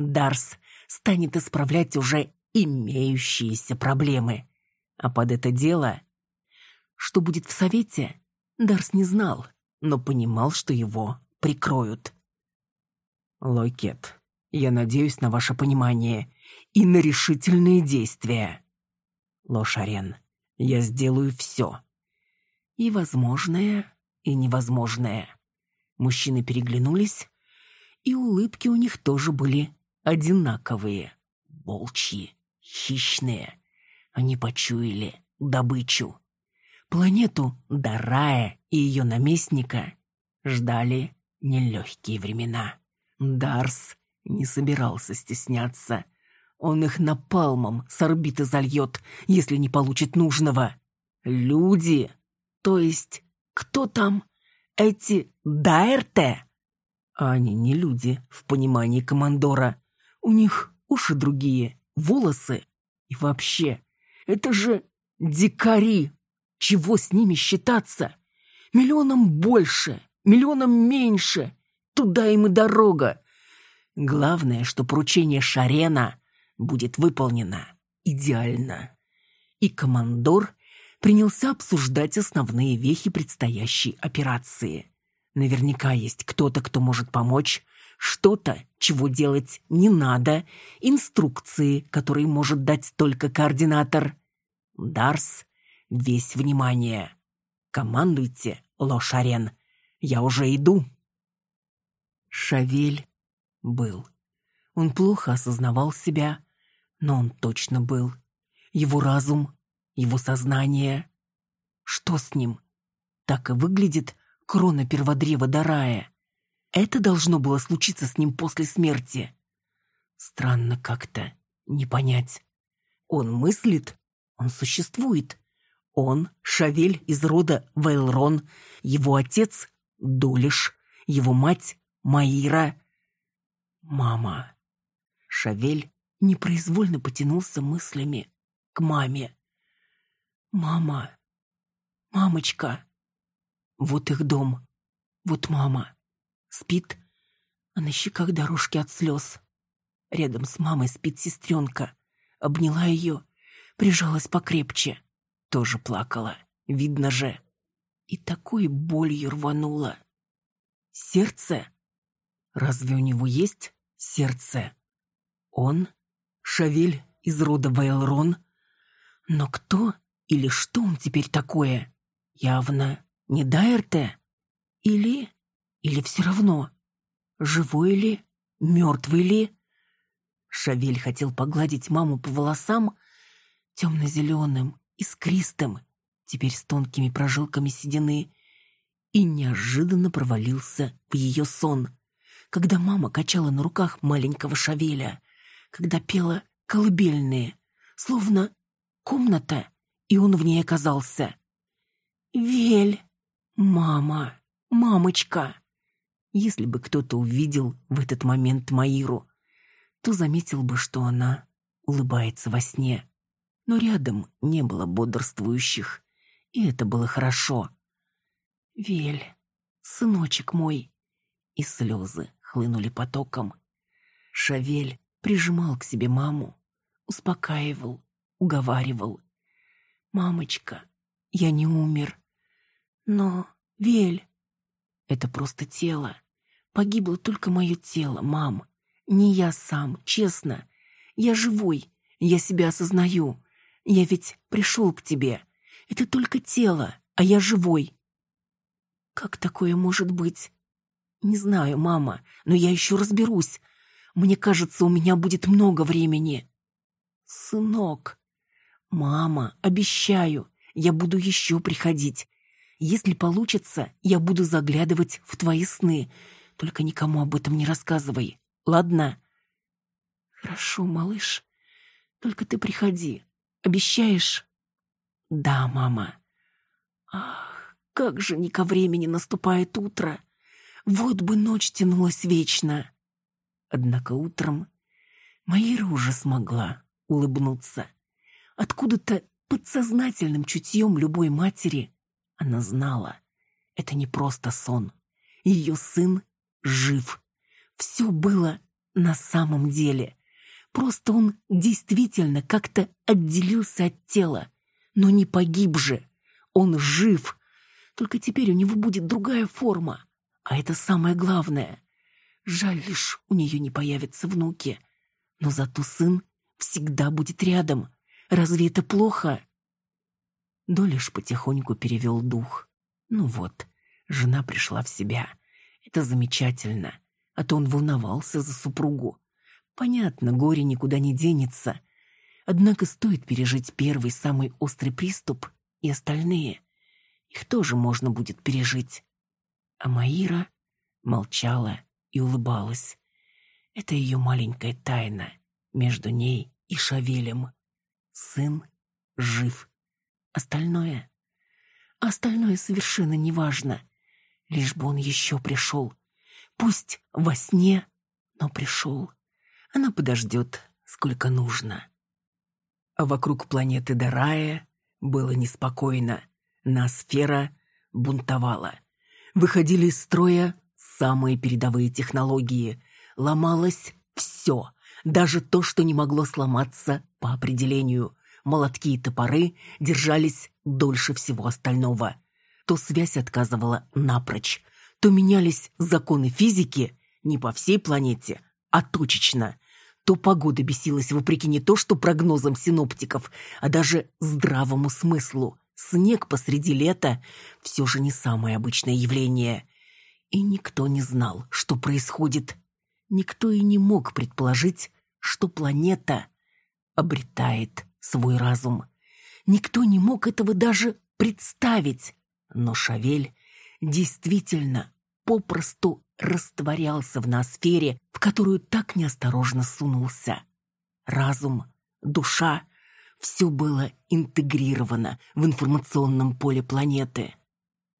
Дарс станет исправлять уже имеющиеся проблемы. А под это дело... Что будет в совете, Дарс не знал, но понимал, что его прикроют. Лойкет, я надеюсь на ваше понимание и на решительные действия. Лошарен, я сделаю все. И возможное, и невозможное. Мужчины переглянулись, и улыбки у них тоже были одинаковые. Волчьи, хищные. Они почуяли добычу. Планету Дарая и ее наместника ждали нелегкие времена. Дарс не собирался стесняться. Он их напалмом с орбиты зальет, если не получит нужного. Люди, то есть кто там? Эти Дайрте? Они не люди в понимании командора. У них уши другие, волосы. И вообще, это же дикари. Чего с ними считаться? Миллионом больше миллионом меньше. Туда им и дорога. Главное, что поручение Шарена будет выполнено идеально. И командор принялся обсуждать основные вехи предстоящей операции. Наверняка есть кто-то, кто может помочь, что-то, чего делать не надо, инструкции, которые может дать только координатор. Дарс, весь внимание. Командуйте, Лошарен. Я уже иду». Шавель был. Он плохо осознавал себя, но он точно был. Его разум, его сознание. Что с ним? Так и выглядит крона перводрева Дарая. Это должно было случиться с ним после смерти. Странно как-то, не понять. Он мыслит, он существует. Он — Шавель из рода Вейлрон, его отец Дулиш, его мать Маира. Мама. Шавель непроизвольно потянулся мыслями к маме. Мама. Мамочка. Вот их дом. Вот мама. Спит, а на щеках дорожки от слез. Рядом с мамой спит сестренка. Обняла ее, прижалась покрепче. Тоже плакала, видно же и такой болью рвануло. Сердце? Разве у него есть сердце? Он? Шавель из рода Вайлрон? Но кто или что он теперь такое? Явно не Дайерте? Или... или все равно? Живой ли? Мертвый ли? Шавель хотел погладить маму по волосам, темно-зеленым, искристым, теперь с тонкими прожилками седины, и неожиданно провалился в ее сон, когда мама качала на руках маленького Шавеля, когда пела колыбельные, словно комната, и он в ней оказался. «Вель! Мама! Мамочка!» Если бы кто-то увидел в этот момент Маиру, то заметил бы, что она улыбается во сне. Но рядом не было бодрствующих, и это было хорошо. «Вель, сыночек мой!» И слезы хлынули потоком. Шавель прижимал к себе маму, успокаивал, уговаривал. «Мамочка, я не умер. Но, Вель, это просто тело. Погибло только мое тело, мам. Не я сам, честно. Я живой, я себя осознаю. Я ведь пришел к тебе. Это только тело, а я живой. Как такое может быть? Не знаю, мама, но я еще разберусь. Мне кажется, у меня будет много времени. Сынок. Мама, обещаю, я буду еще приходить. Если получится, я буду заглядывать в твои сны. Только никому об этом не рассказывай. Ладно? Хорошо, малыш. Только ты приходи. Обещаешь? Да, мама. Ах, как же не ко времени наступает утро. Вот бы ночь тянулась вечно. Однако утром Маира уже смогла улыбнуться. Откуда-то подсознательным чутьем любой матери она знала. Это не просто сон. Ее сын жив. Все было на самом деле. Просто он действительно как-то отделился от тела. Но не погиб же. Он жив. Только теперь у него будет другая форма. А это самое главное. Жаль лишь, у нее не появятся внуки. Но зато сын всегда будет рядом. Разве это плохо? Долиш потихоньку перевел дух. Ну вот, жена пришла в себя. Это замечательно а то он волновался за супругу. Понятно, горе никуда не денется. Однако стоит пережить первый самый острый приступ, и остальные. Их тоже можно будет пережить. А Маира молчала и улыбалась. Это ее маленькая тайна между ней и Шавелем. Сын жив. Остальное... Остальное совершенно неважно. Лишь бы он еще пришел. Пусть во сне, но пришел. Она подождет, сколько нужно. А вокруг планеты Дарая было неспокойно. Ноосфера бунтовала. Выходили из строя самые передовые технологии. Ломалось все, даже то, что не могло сломаться по определению. Молотки и топоры держались дольше всего остального. То связь отказывала напрочь, то менялись законы физики не по всей планете, а точечно, то погода бесилась вопреки не то что прогнозам синоптиков, а даже здравому смыслу. Снег посреди лета все же не самое обычное явление. И никто не знал, что происходит. Никто и не мог предположить, что планета обретает свой разум. Никто не мог этого даже представить. Но Шавель действительно попросту растворялся в ноосфере, в которую так неосторожно сунулся. Разум, душа — все было интегрировано в информационном поле планеты.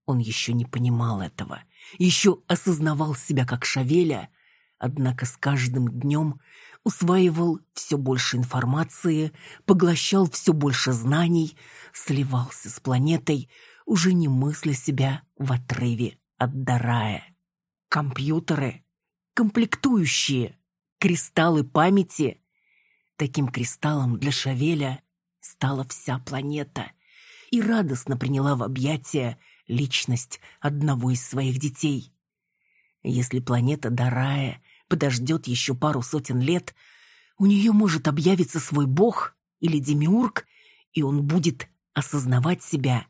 Он еще не понимал этого, еще осознавал себя как Шавеля, однако с каждым днем усваивал все больше информации, поглощал все больше знаний, сливался с планетой, уже не мысля себя в отрыве от Дарая. Компьютеры, комплектующие, кристаллы памяти. Таким кристаллом для Шавеля стала вся планета и радостно приняла в объятия личность одного из своих детей. Если планета Дарая подождет еще пару сотен лет, У нее может объявиться свой бог или демиург, и он будет осознавать себя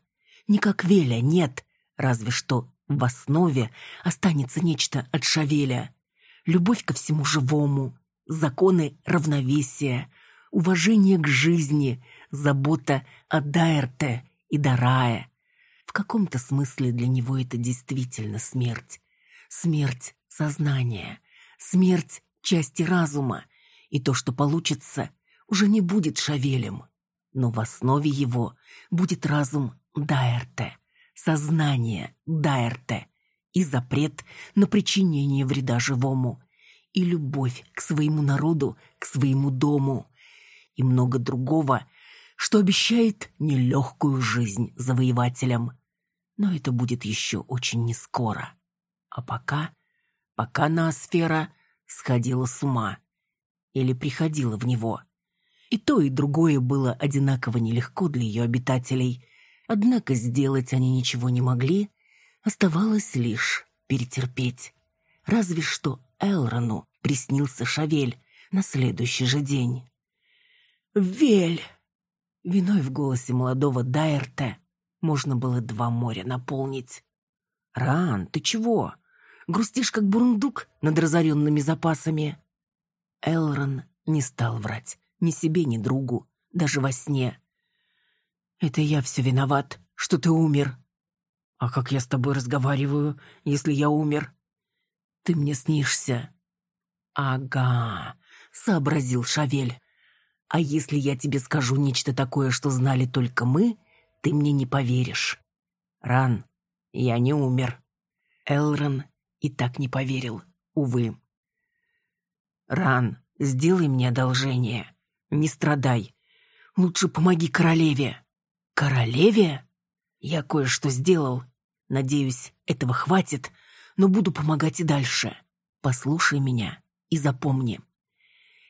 не как Веля, нет, разве что в основе останется нечто от Шавеля. Любовь ко всему живому, законы равновесия, уважение к жизни, забота о Дайрте и Дарае. В каком-то смысле для него это действительно смерть. Смерть сознания, смерть части разума, и то, что получится, уже не будет Шавелем. Но в основе его будет разум Дайрте, сознание Дайрте и запрет на причинение вреда живому, и любовь к своему народу, к своему дому, и много другого, что обещает нелегкую жизнь завоевателям. Но это будет еще очень нескоро. А пока, пока Ноосфера сходила с ума или приходила в него. И то, и другое было одинаково нелегко для ее обитателей. Однако сделать они ничего не могли, оставалось лишь перетерпеть. Разве что Элрону приснился Шавель на следующий же день. «Вель!» Виной в голосе молодого Дайерта можно было два моря наполнить. «Ран, ты чего? Грустишь, как бурундук над разоренными запасами?» Элрон не стал врать ни себе, ни другу, даже во сне. «Это я все виноват, что ты умер». «А как я с тобой разговариваю, если я умер?» «Ты мне снишься». «Ага», — сообразил Шавель. «А если я тебе скажу нечто такое, что знали только мы, ты мне не поверишь». «Ран, я не умер». Элрон и так не поверил, увы. «Ран, сделай мне одолжение. Не страдай. Лучше помоги королеве». «Королеве?» «Я кое-что сделал. Надеюсь, этого хватит, но буду помогать и дальше. Послушай меня и запомни.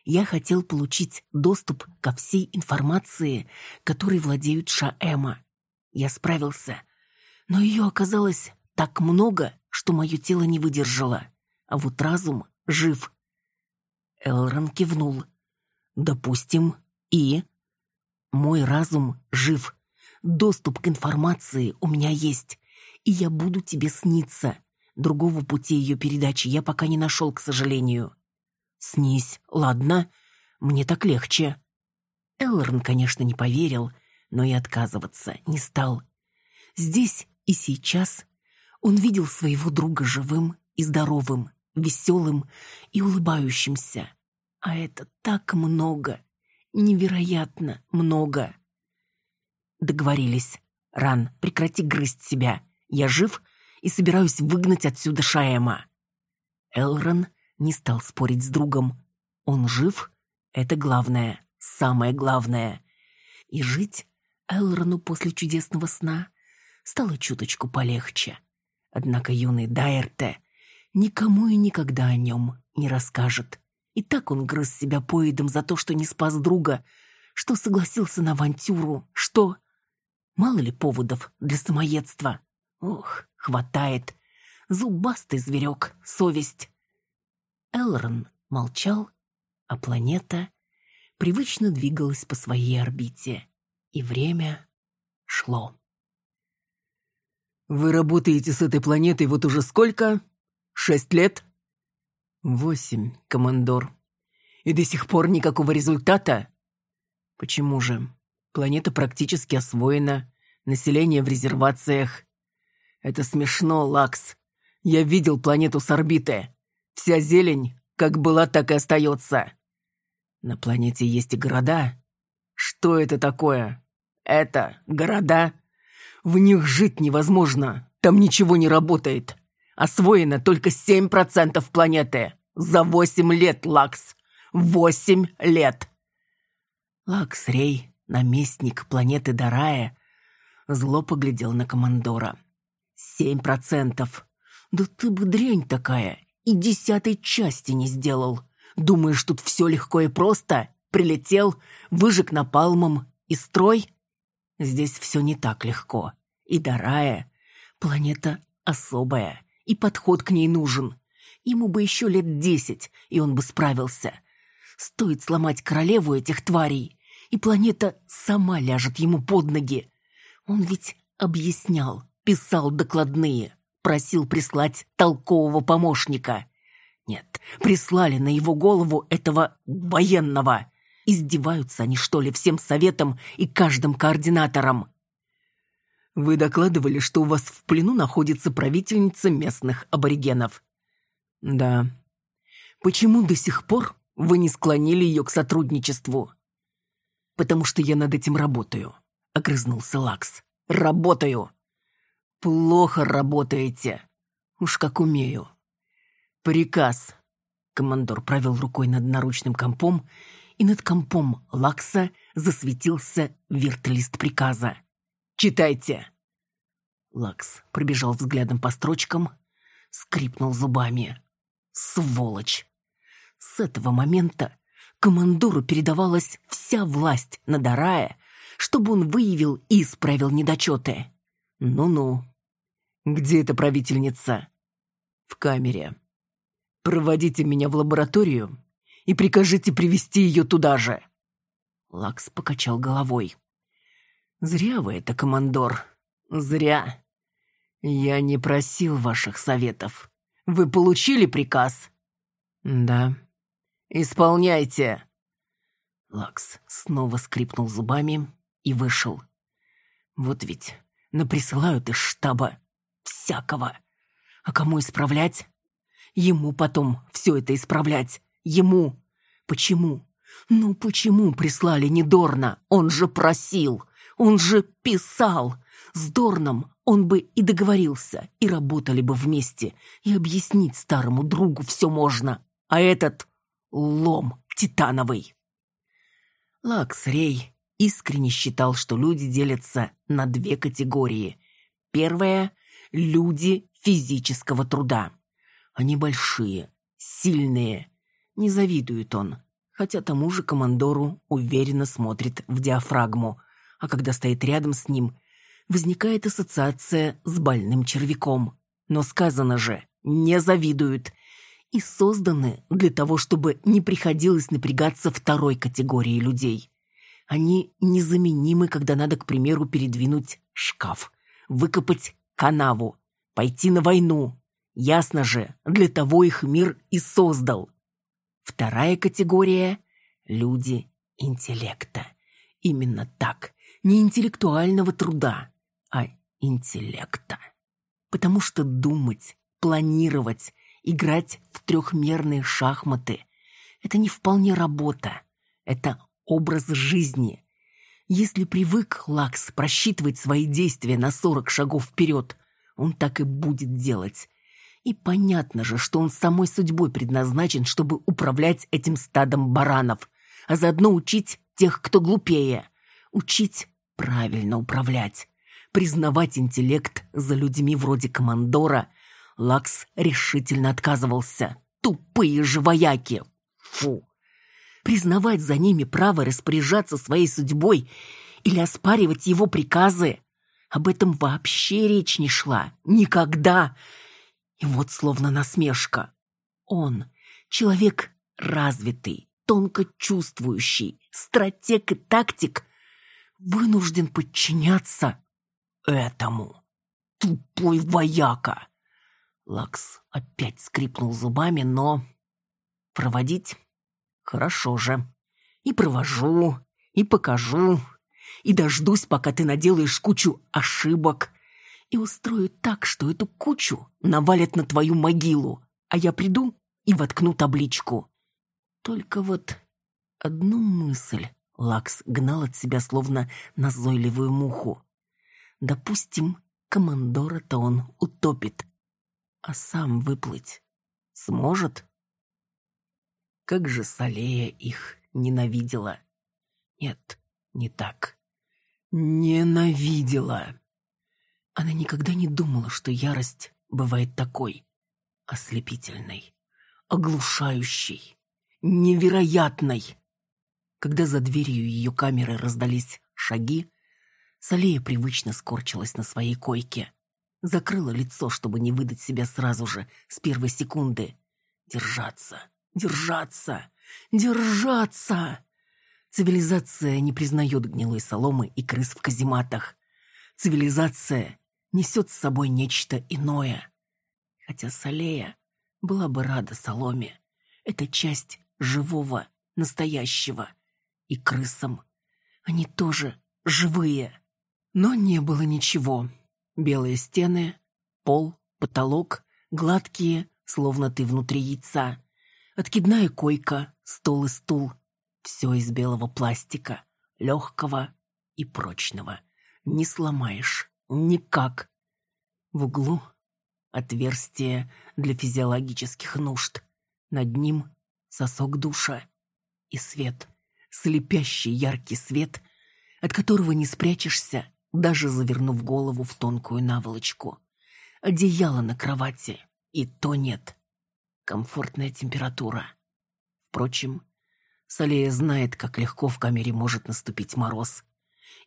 Я хотел получить доступ ко всей информации, которой владеют Шаэма. Я справился, но ее оказалось так много, что мое тело не выдержало, а вот разум жив. Элрон кивнул. «Допустим, и...» «Мой разум жив. Доступ к информации у меня есть, и я буду тебе сниться. Другого пути ее передачи я пока не нашел, к сожалению». «Снись, ладно? Мне так легче». Элрон, конечно, не поверил, но и отказываться не стал. Здесь и сейчас он видел своего друга живым и здоровым, веселым и улыбающимся. А это так много, невероятно много. Договорились. Ран, прекрати грызть себя. Я жив и собираюсь выгнать отсюда Шаэма. Элрон не стал спорить с другом. Он жив — это главное, самое главное. И жить Элрону после чудесного сна стало чуточку полегче. Однако юный Дайерте никому и никогда о нем не расскажет. И так он грыз себя поедом за то, что не спас друга, что согласился на авантюру, что... Мало ли поводов для самоедства. Ох, хватает. Зубастый зверек, совесть. Элрон молчал, а планета привычно двигалась по своей орбите. И время шло. «Вы работаете с этой планетой вот уже сколько?» Шесть лет?» «Восемь, командор. И до сих пор никакого результата?» «Почему же? Планета практически освоена, население в резервациях. Это смешно, Лакс. Я видел планету с орбиты. Вся зелень как была, так и остается. На планете есть и города. Что это такое? Это города? В них жить невозможно. Там ничего не работает. Освоено только 7% планеты. За 8 лет, Лакс. 8 лет. Лакс Рей, наместник планеты Дарая, зло поглядел на командора. «Семь процентов. Да ты бы дрянь такая, и десятой части не сделал. Думаешь, тут все легко и просто? Прилетел, выжег напалмом и строй?» Здесь все не так легко. И Дарая — планета особая, и подход к ней нужен. Ему бы еще лет десять, и он бы справился. Стоит сломать королеву этих тварей, и планета сама ляжет ему под ноги. Он ведь объяснял, писал докладные, просил прислать толкового помощника. Нет, прислали на его голову этого военного. Издеваются они, что ли, всем советом и каждым координатором. Вы докладывали, что у вас в плену находится правительница местных аборигенов. Да. Почему до сих пор вы не склонили ее к сотрудничеству? Потому что я над этим работаю, огрызнулся Лакс. Работаю. Плохо работаете. Уж как умею. Приказ. Командор провел рукой над наручным компом, и над компом Лакса засветился вертлист приказа. «Читайте!» Лакс пробежал взглядом по строчкам, скрипнул зубами. «Сволочь!» С этого момента командору передавалась вся власть над Арая, чтобы он выявил и исправил недочеты. «Ну-ну. Где эта правительница?» «В камере. Проводите меня в лабораторию и прикажите привести ее туда же». Лакс покачал головой. «Зря вы это, командор. Зря. Я не просил ваших советов. Вы получили приказ?» «Да». «Исполняйте!» Лакс снова скрипнул зубами и вышел. «Вот ведь наприсылают из штаба всякого. А кому исправлять? Ему потом все это исправлять. Ему. Почему? Ну почему прислали не Дорна? Он же просил. Он же писал. С Дорном он бы и договорился, и работали бы вместе, и объяснить старому другу все можно. А этот лом титановый. Лакс Рей искренне считал, что люди делятся на две категории. Первая – люди физического труда. Они большие, сильные. Не завидует он, хотя тому же командору уверенно смотрит в диафрагму, а когда стоит рядом с ним, возникает ассоциация с больным червяком. Но сказано же, не завидуют, и созданы для того, чтобы не приходилось напрягаться второй категории людей. Они незаменимы, когда надо, к примеру, передвинуть шкаф, выкопать канаву, пойти на войну. Ясно же, для того их мир и создал. Вторая категория – люди интеллекта. Именно так, не интеллектуального труда, а интеллекта. Потому что думать, планировать, играть в трехмерные шахматы – это не вполне работа, это образ жизни. Если привык Лакс просчитывать свои действия на сорок шагов вперед, он так и будет делать. И понятно же, что он самой судьбой предназначен, чтобы управлять этим стадом баранов, а заодно учить тех, кто глупее. Учить правильно управлять. Признавать интеллект за людьми вроде командора Лакс решительно отказывался. Тупые же вояки! Фу! Признавать за ними право распоряжаться своей судьбой или оспаривать его приказы об этом вообще речь не шла. Никогда. И вот словно насмешка. Он, человек развитый, тонко чувствующий, стратег и тактик, вынужден подчиняться этому. Тупой вояка. Лакс опять скрипнул зубами, но... Проводить? Хорошо же. И провожу, и покажу, и дождусь, пока ты наделаешь кучу ошибок, и устрою так, что эту кучу навалят на твою могилу, а я приду и воткну табличку. Только вот одну мысль Лакс гнал от себя словно назойливую муху. Допустим, командора-то он утопит, а сам выплыть сможет? Как же Салея их ненавидела. Нет, не так. Ненавидела. Она никогда не думала, что ярость бывает такой. Ослепительной, оглушающей, невероятной. Когда за дверью ее камеры раздались шаги, Салея привычно скорчилась на своей койке. Закрыла лицо, чтобы не выдать себя сразу же, с первой секунды. Держаться, держаться. Держаться! Цивилизация не признает гнилой соломы и крыс в казематах. Цивилизация несет с собой нечто иное. Хотя Салея была бы рада соломе. Это часть живого, настоящего. И крысам. Они тоже живые. Но не было ничего. Белые стены, пол, потолок, гладкие, словно ты внутри яйца. Откидная койка, стол и стул. Все из белого пластика, легкого и прочного. Не сломаешь. Никак. В углу отверстие для физиологических нужд. Над ним сосок душа. И свет. Слепящий яркий свет, от которого не спрячешься, даже завернув голову в тонкую наволочку. Одеяло на кровати. И то нет. Комфортная температура. Впрочем, Салея знает, как легко в камере может наступить мороз.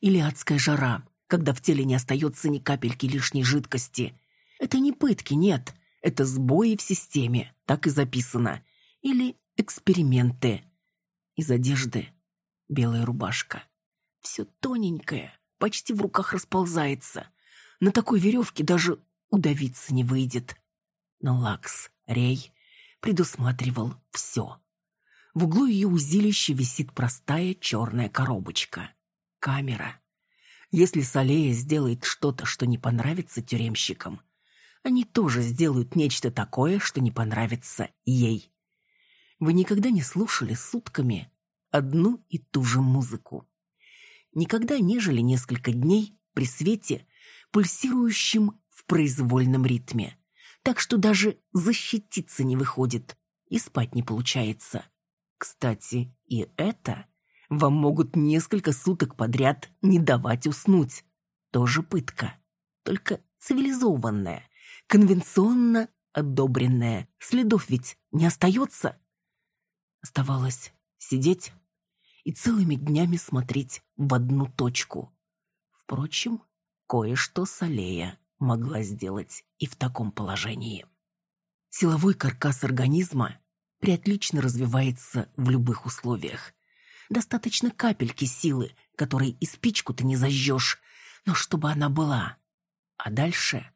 Или адская жара, когда в теле не остается ни капельки лишней жидкости. Это не пытки, нет. Это сбои в системе, так и записано. Или эксперименты. Из одежды белая рубашка. Все тоненькое, почти в руках расползается. На такой веревке даже удавиться не выйдет. Но Лакс, Рей, предусматривал все. В углу ее узилища висит простая черная коробочка. Камера. Если Салея сделает что-то, что не понравится тюремщикам, они тоже сделают нечто такое, что не понравится ей. Вы никогда не слушали сутками одну и ту же музыку? Никогда не жили несколько дней при свете, пульсирующем в произвольном ритме, так что даже защититься не выходит и спать не получается. Кстати, и это вам могут несколько суток подряд не давать уснуть. Тоже пытка. Только цивилизованная, конвенционно одобренная. Следов ведь не остается. Оставалось сидеть и целыми днями смотреть в одну точку. Впрочем, кое-что Салея могла сделать и в таком положении. Силовой каркас организма приотлично развивается в любых условиях. Достаточно капельки силы, которой и спичку ты не зажжешь, но чтобы она была. А дальше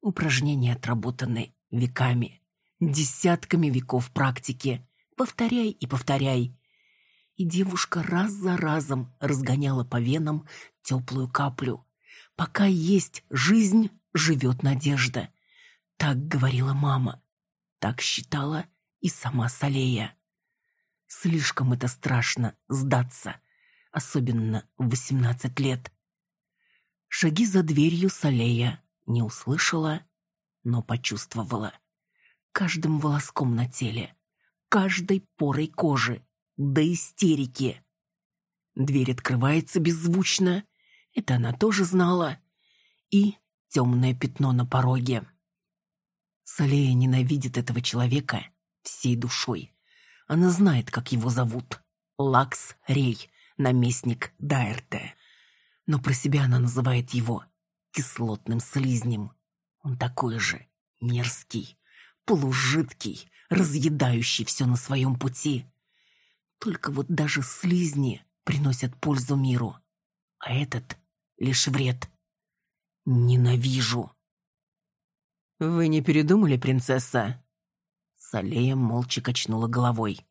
упражнения отработаны веками, десятками веков практики. Повторяй и повторяй. И девушка раз за разом разгоняла по венам теплую каплю. Пока есть жизнь, живет надежда. Так говорила мама. Так считала и сама Салея. Слишком это страшно сдаться, особенно в восемнадцать лет. Шаги за дверью Салея не услышала, но почувствовала. Каждым волоском на теле, каждой порой кожи, до истерики. Дверь открывается беззвучно, это она тоже знала, и темное пятно на пороге. Салея ненавидит этого человека всей душой. Она знает, как его зовут. Лакс Рей, наместник Дайрте. Но про себя она называет его кислотным слизнем. Он такой же мерзкий, полужидкий, разъедающий все на своем пути. Только вот даже слизни приносят пользу миру, а этот лишь вред. Ненавижу. «Вы не передумали, принцесса?» Салея молча качнула головой.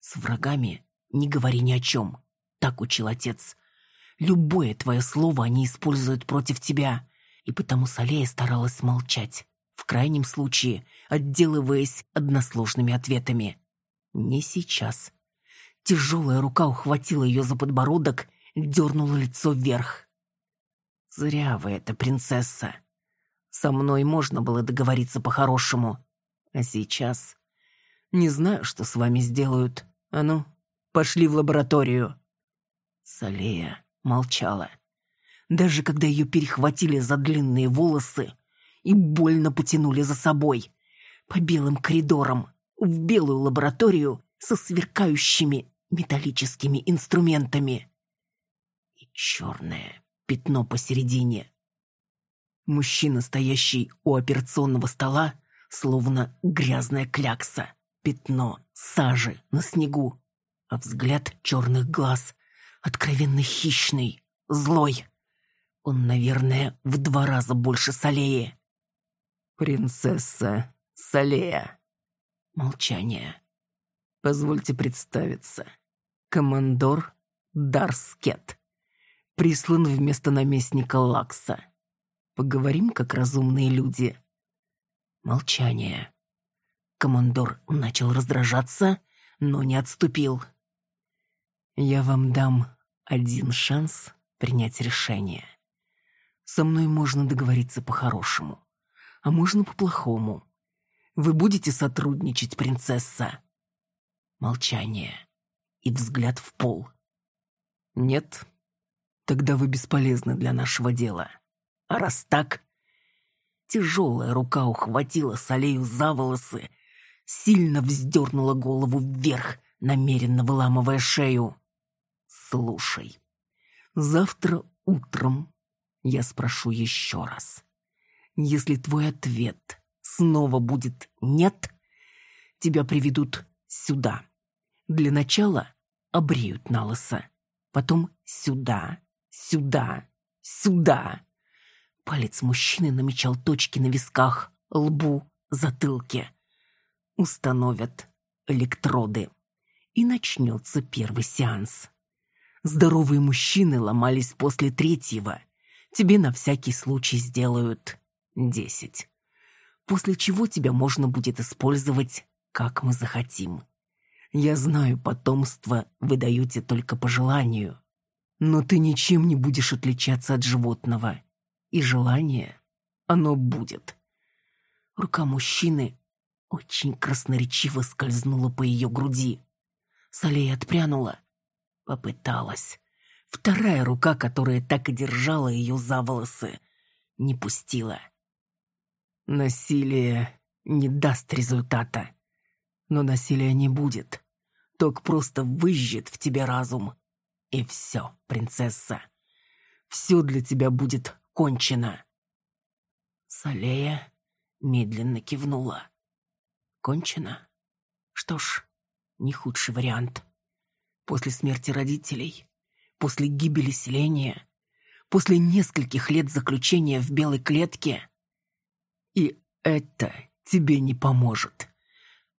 «С врагами не говори ни о чем», — так учил отец. «Любое твое слово они используют против тебя». И потому Салея старалась молчать, в крайнем случае отделываясь односложными ответами. «Не сейчас». Тяжелая рука ухватила ее за подбородок, дернула лицо вверх. «Зря вы это, принцесса. Со мной можно было договориться по-хорошему. А сейчас не знаю, что с вами сделают. А ну, пошли в лабораторию». Салея молчала. Даже когда ее перехватили за длинные волосы и больно потянули за собой. По белым коридорам, в белую лабораторию со сверкающими металлическими инструментами. И черное пятно посередине. Мужчина, стоящий у операционного стола, словно грязная клякса пятно сажи на снегу, а взгляд черных глаз откровенно хищный, злой. Он, наверное, в два раза больше Салеи. «Принцесса Салея». Молчание. «Позвольте представиться. Командор Дарскет. Прислан вместо наместника Лакса. Поговорим, как разумные люди». Молчание. Командор начал раздражаться, но не отступил. «Я вам дам один шанс принять решение. Со мной можно договориться по-хорошему, а можно по-плохому. Вы будете сотрудничать, принцесса?» Молчание и взгляд в пол. «Нет? Тогда вы бесполезны для нашего дела. А раз так...» Тяжелая рука ухватила Салею за волосы, сильно вздернула голову вверх, намеренно выламывая шею. «Слушай, завтра утром я спрошу еще раз. Если твой ответ снова будет «нет», тебя приведут сюда. Для начала обреют на лысо, потом сюда, сюда, сюда. Палец мужчины намечал точки на висках, лбу, затылке. Установят электроды. И начнется первый сеанс. Здоровые мужчины ломались после третьего. Тебе на всякий случай сделают десять. После чего тебя можно будет использовать, как мы захотим. Я знаю, потомство вы даете только по желанию. Но ты ничем не будешь отличаться от животного. И желание, оно будет. Рука мужчины очень красноречиво скользнула по ее груди. Салея отпрянула, Попыталась. Вторая рука, которая так и держала ее за волосы, не пустила. Насилие не даст результата. Но насилия не будет. Ток просто выжжет в тебе разум. И все, принцесса. Все для тебя будет кончено. Салея медленно кивнула. Кончено? Что ж, не худший вариант после смерти родителей, после гибели селения, после нескольких лет заключения в белой клетке. И это тебе не поможет.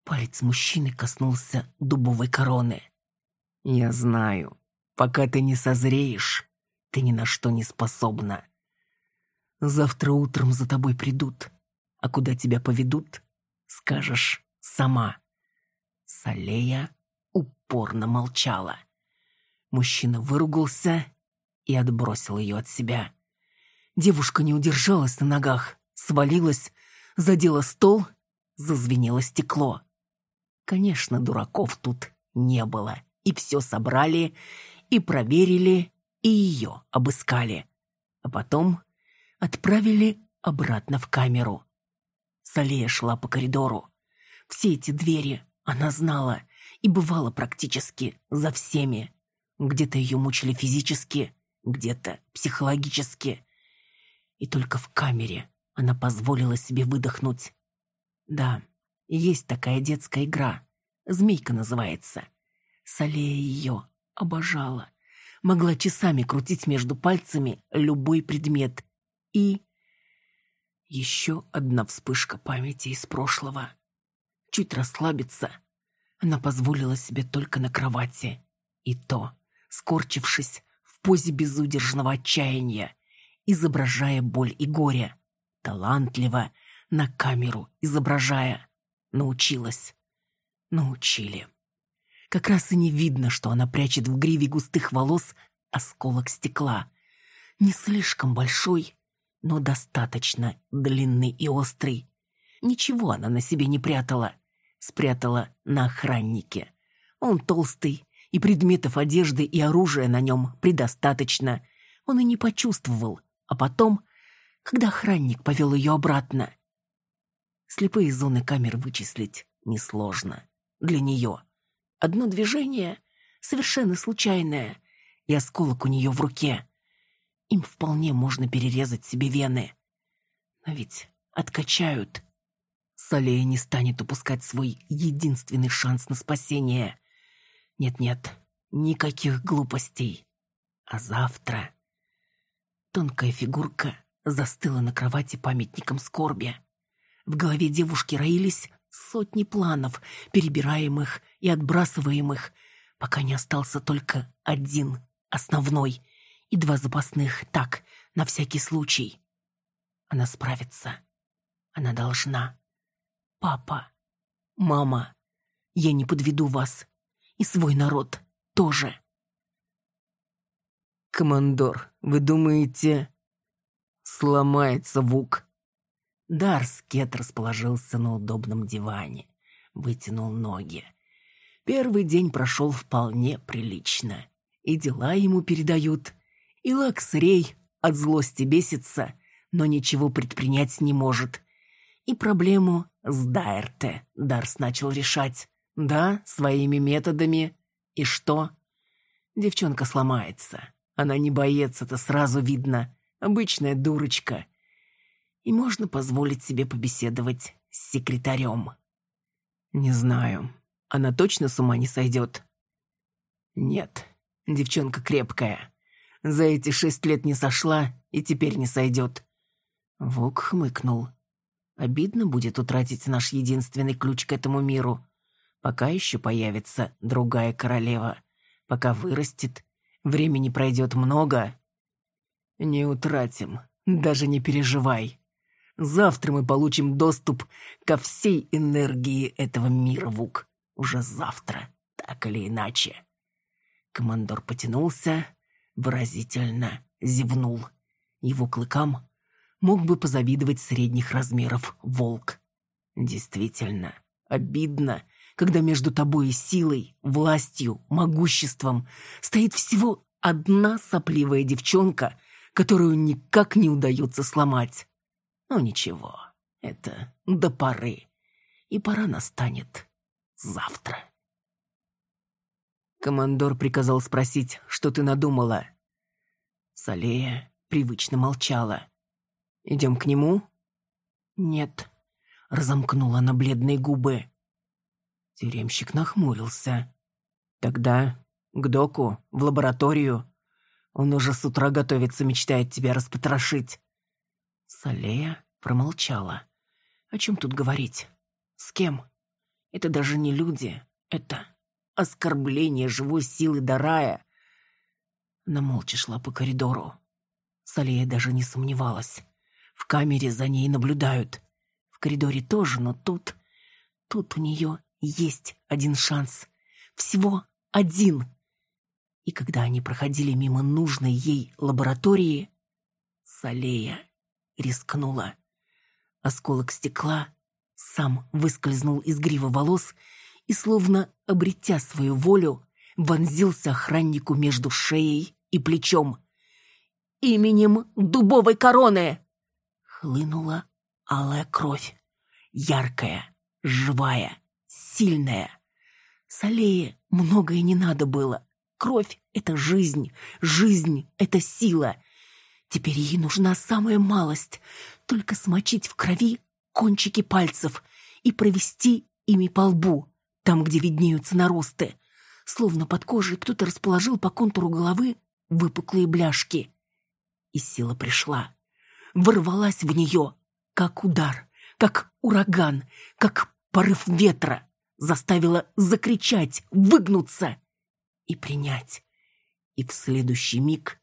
Палец мужчины коснулся дубовой короны. Я знаю, пока ты не созреешь, ты ни на что не способна. Завтра утром за тобой придут, а куда тебя поведут, скажешь сама. Салея упорно молчала. Мужчина выругался и отбросил ее от себя. Девушка не удержалась на ногах, свалилась, задела стол, зазвенело стекло. Конечно, дураков тут не было. И все собрали, и проверили, и ее обыскали. А потом отправили обратно в камеру. Салея шла по коридору. Все эти двери она знала, и бывала практически за всеми. Где-то ее мучили физически, где-то психологически. И только в камере она позволила себе выдохнуть. Да, есть такая детская игра. Змейка называется. Салея ее обожала. Могла часами крутить между пальцами любой предмет. И... Еще одна вспышка памяти из прошлого. Чуть расслабиться — она позволила себе только на кровати. И то, скорчившись в позе безудержного отчаяния, изображая боль и горе. Талантливо, на камеру изображая. Научилась. Научили. Как раз и не видно, что она прячет в гриве густых волос осколок стекла. Не слишком большой, но достаточно длинный и острый. Ничего она на себе не прятала спрятала на охраннике. Он толстый, и предметов одежды и оружия на нем предостаточно. Он и не почувствовал. А потом, когда охранник повел ее обратно. Слепые зоны камер вычислить несложно. Для нее. Одно движение, совершенно случайное, и осколок у нее в руке. Им вполне можно перерезать себе вены. Но ведь откачают. Салея не станет упускать свой единственный шанс на спасение. Нет-нет, никаких глупостей. А завтра... Тонкая фигурка застыла на кровати памятником скорби. В голове девушки роились сотни планов, перебираемых и отбрасываемых, пока не остался только один, основной, и два запасных, так, на всякий случай. Она справится. Она должна. Папа, мама, я не подведу вас. И свой народ тоже. Командор, вы думаете... Сломается Вук. Дарскет расположился на удобном диване, вытянул ноги. Первый день прошел вполне прилично. И дела ему передают. И Лаксрей от злости бесится, но ничего предпринять не может. И проблему с Дайрте Дарс начал решать. Да, своими методами. И что? Девчонка сломается. Она не боец, это сразу видно. Обычная дурочка. И можно позволить себе побеседовать с секретарем. Не знаю. Она точно с ума не сойдет? Нет. Девчонка крепкая. За эти шесть лет не сошла и теперь не сойдет. Вок хмыкнул. Обидно будет утратить наш единственный ключ к этому миру. Пока еще появится другая королева. Пока вырастет. Времени пройдет много. Не утратим. Даже не переживай. Завтра мы получим доступ ко всей энергии этого мира, Вук. Уже завтра, так или иначе. Командор потянулся, выразительно зевнул. Его клыкам мог бы позавидовать средних размеров волк. Действительно, обидно, когда между тобой и силой, властью, могуществом стоит всего одна сопливая девчонка, которую никак не удается сломать. Но ничего, это до поры. И пора настанет завтра. Командор приказал спросить, что ты надумала. Салея привычно молчала. Идем к нему?» «Нет», — разомкнула на бледные губы. Тюремщик нахмурился. «Тогда к доку, в лабораторию. Он уже с утра готовится, мечтает тебя распотрошить». Салея промолчала. «О чем тут говорить? С кем? Это даже не люди. Это оскорбление живой силы Дарая». Она молча шла по коридору. Салея даже не сомневалась. В камере за ней наблюдают. В коридоре тоже, но тут... Тут у нее есть один шанс. Всего один. И когда они проходили мимо нужной ей лаборатории, Салея рискнула. Осколок стекла сам выскользнул из гривы волос и, словно обретя свою волю, вонзился охраннику между шеей и плечом. «Именем дубовой короны!» хлынула алая кровь. Яркая, живая, сильная. Салее многое не надо было. Кровь — это жизнь, жизнь — это сила. Теперь ей нужна самая малость — только смочить в крови кончики пальцев и провести ими по лбу, там, где виднеются наросты. Словно под кожей кто-то расположил по контуру головы выпуклые бляшки. И сила пришла ворвалась в нее, как удар, как ураган, как порыв ветра, заставила закричать, выгнуться и принять. И в следующий миг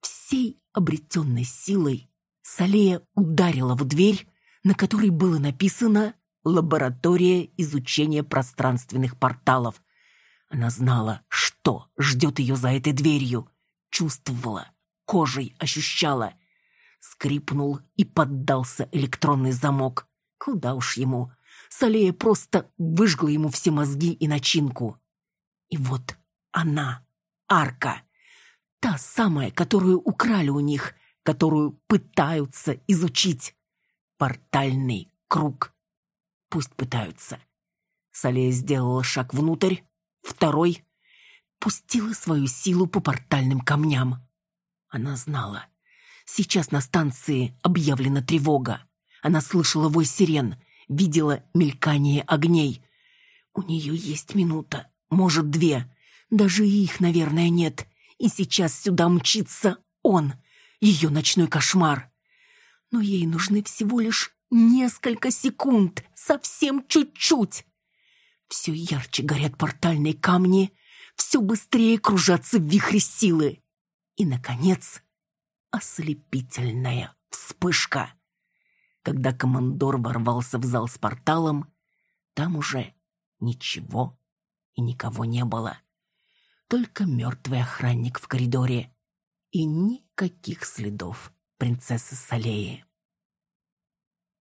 всей обретенной силой Салея ударила в дверь, на которой было написано «Лаборатория изучения пространственных порталов». Она знала, что ждет ее за этой дверью, чувствовала, кожей ощущала – Скрипнул и поддался электронный замок. Куда уж ему. Салея просто выжгла ему все мозги и начинку. И вот она, арка. Та самая, которую украли у них, которую пытаются изучить. Портальный круг. Пусть пытаются. Салея сделала шаг внутрь, второй. Пустила свою силу по портальным камням. Она знала, Сейчас на станции объявлена тревога. Она слышала вой сирен, видела мелькание огней. У нее есть минута, может, две. Даже их, наверное, нет. И сейчас сюда мчится он, ее ночной кошмар. Но ей нужны всего лишь несколько секунд, совсем чуть-чуть. Все ярче горят портальные камни, все быстрее кружатся в вихре силы. И, наконец, ослепительная вспышка. Когда командор ворвался в зал с порталом, там уже ничего и никого не было. Только мертвый охранник в коридоре и никаких следов принцессы Салеи.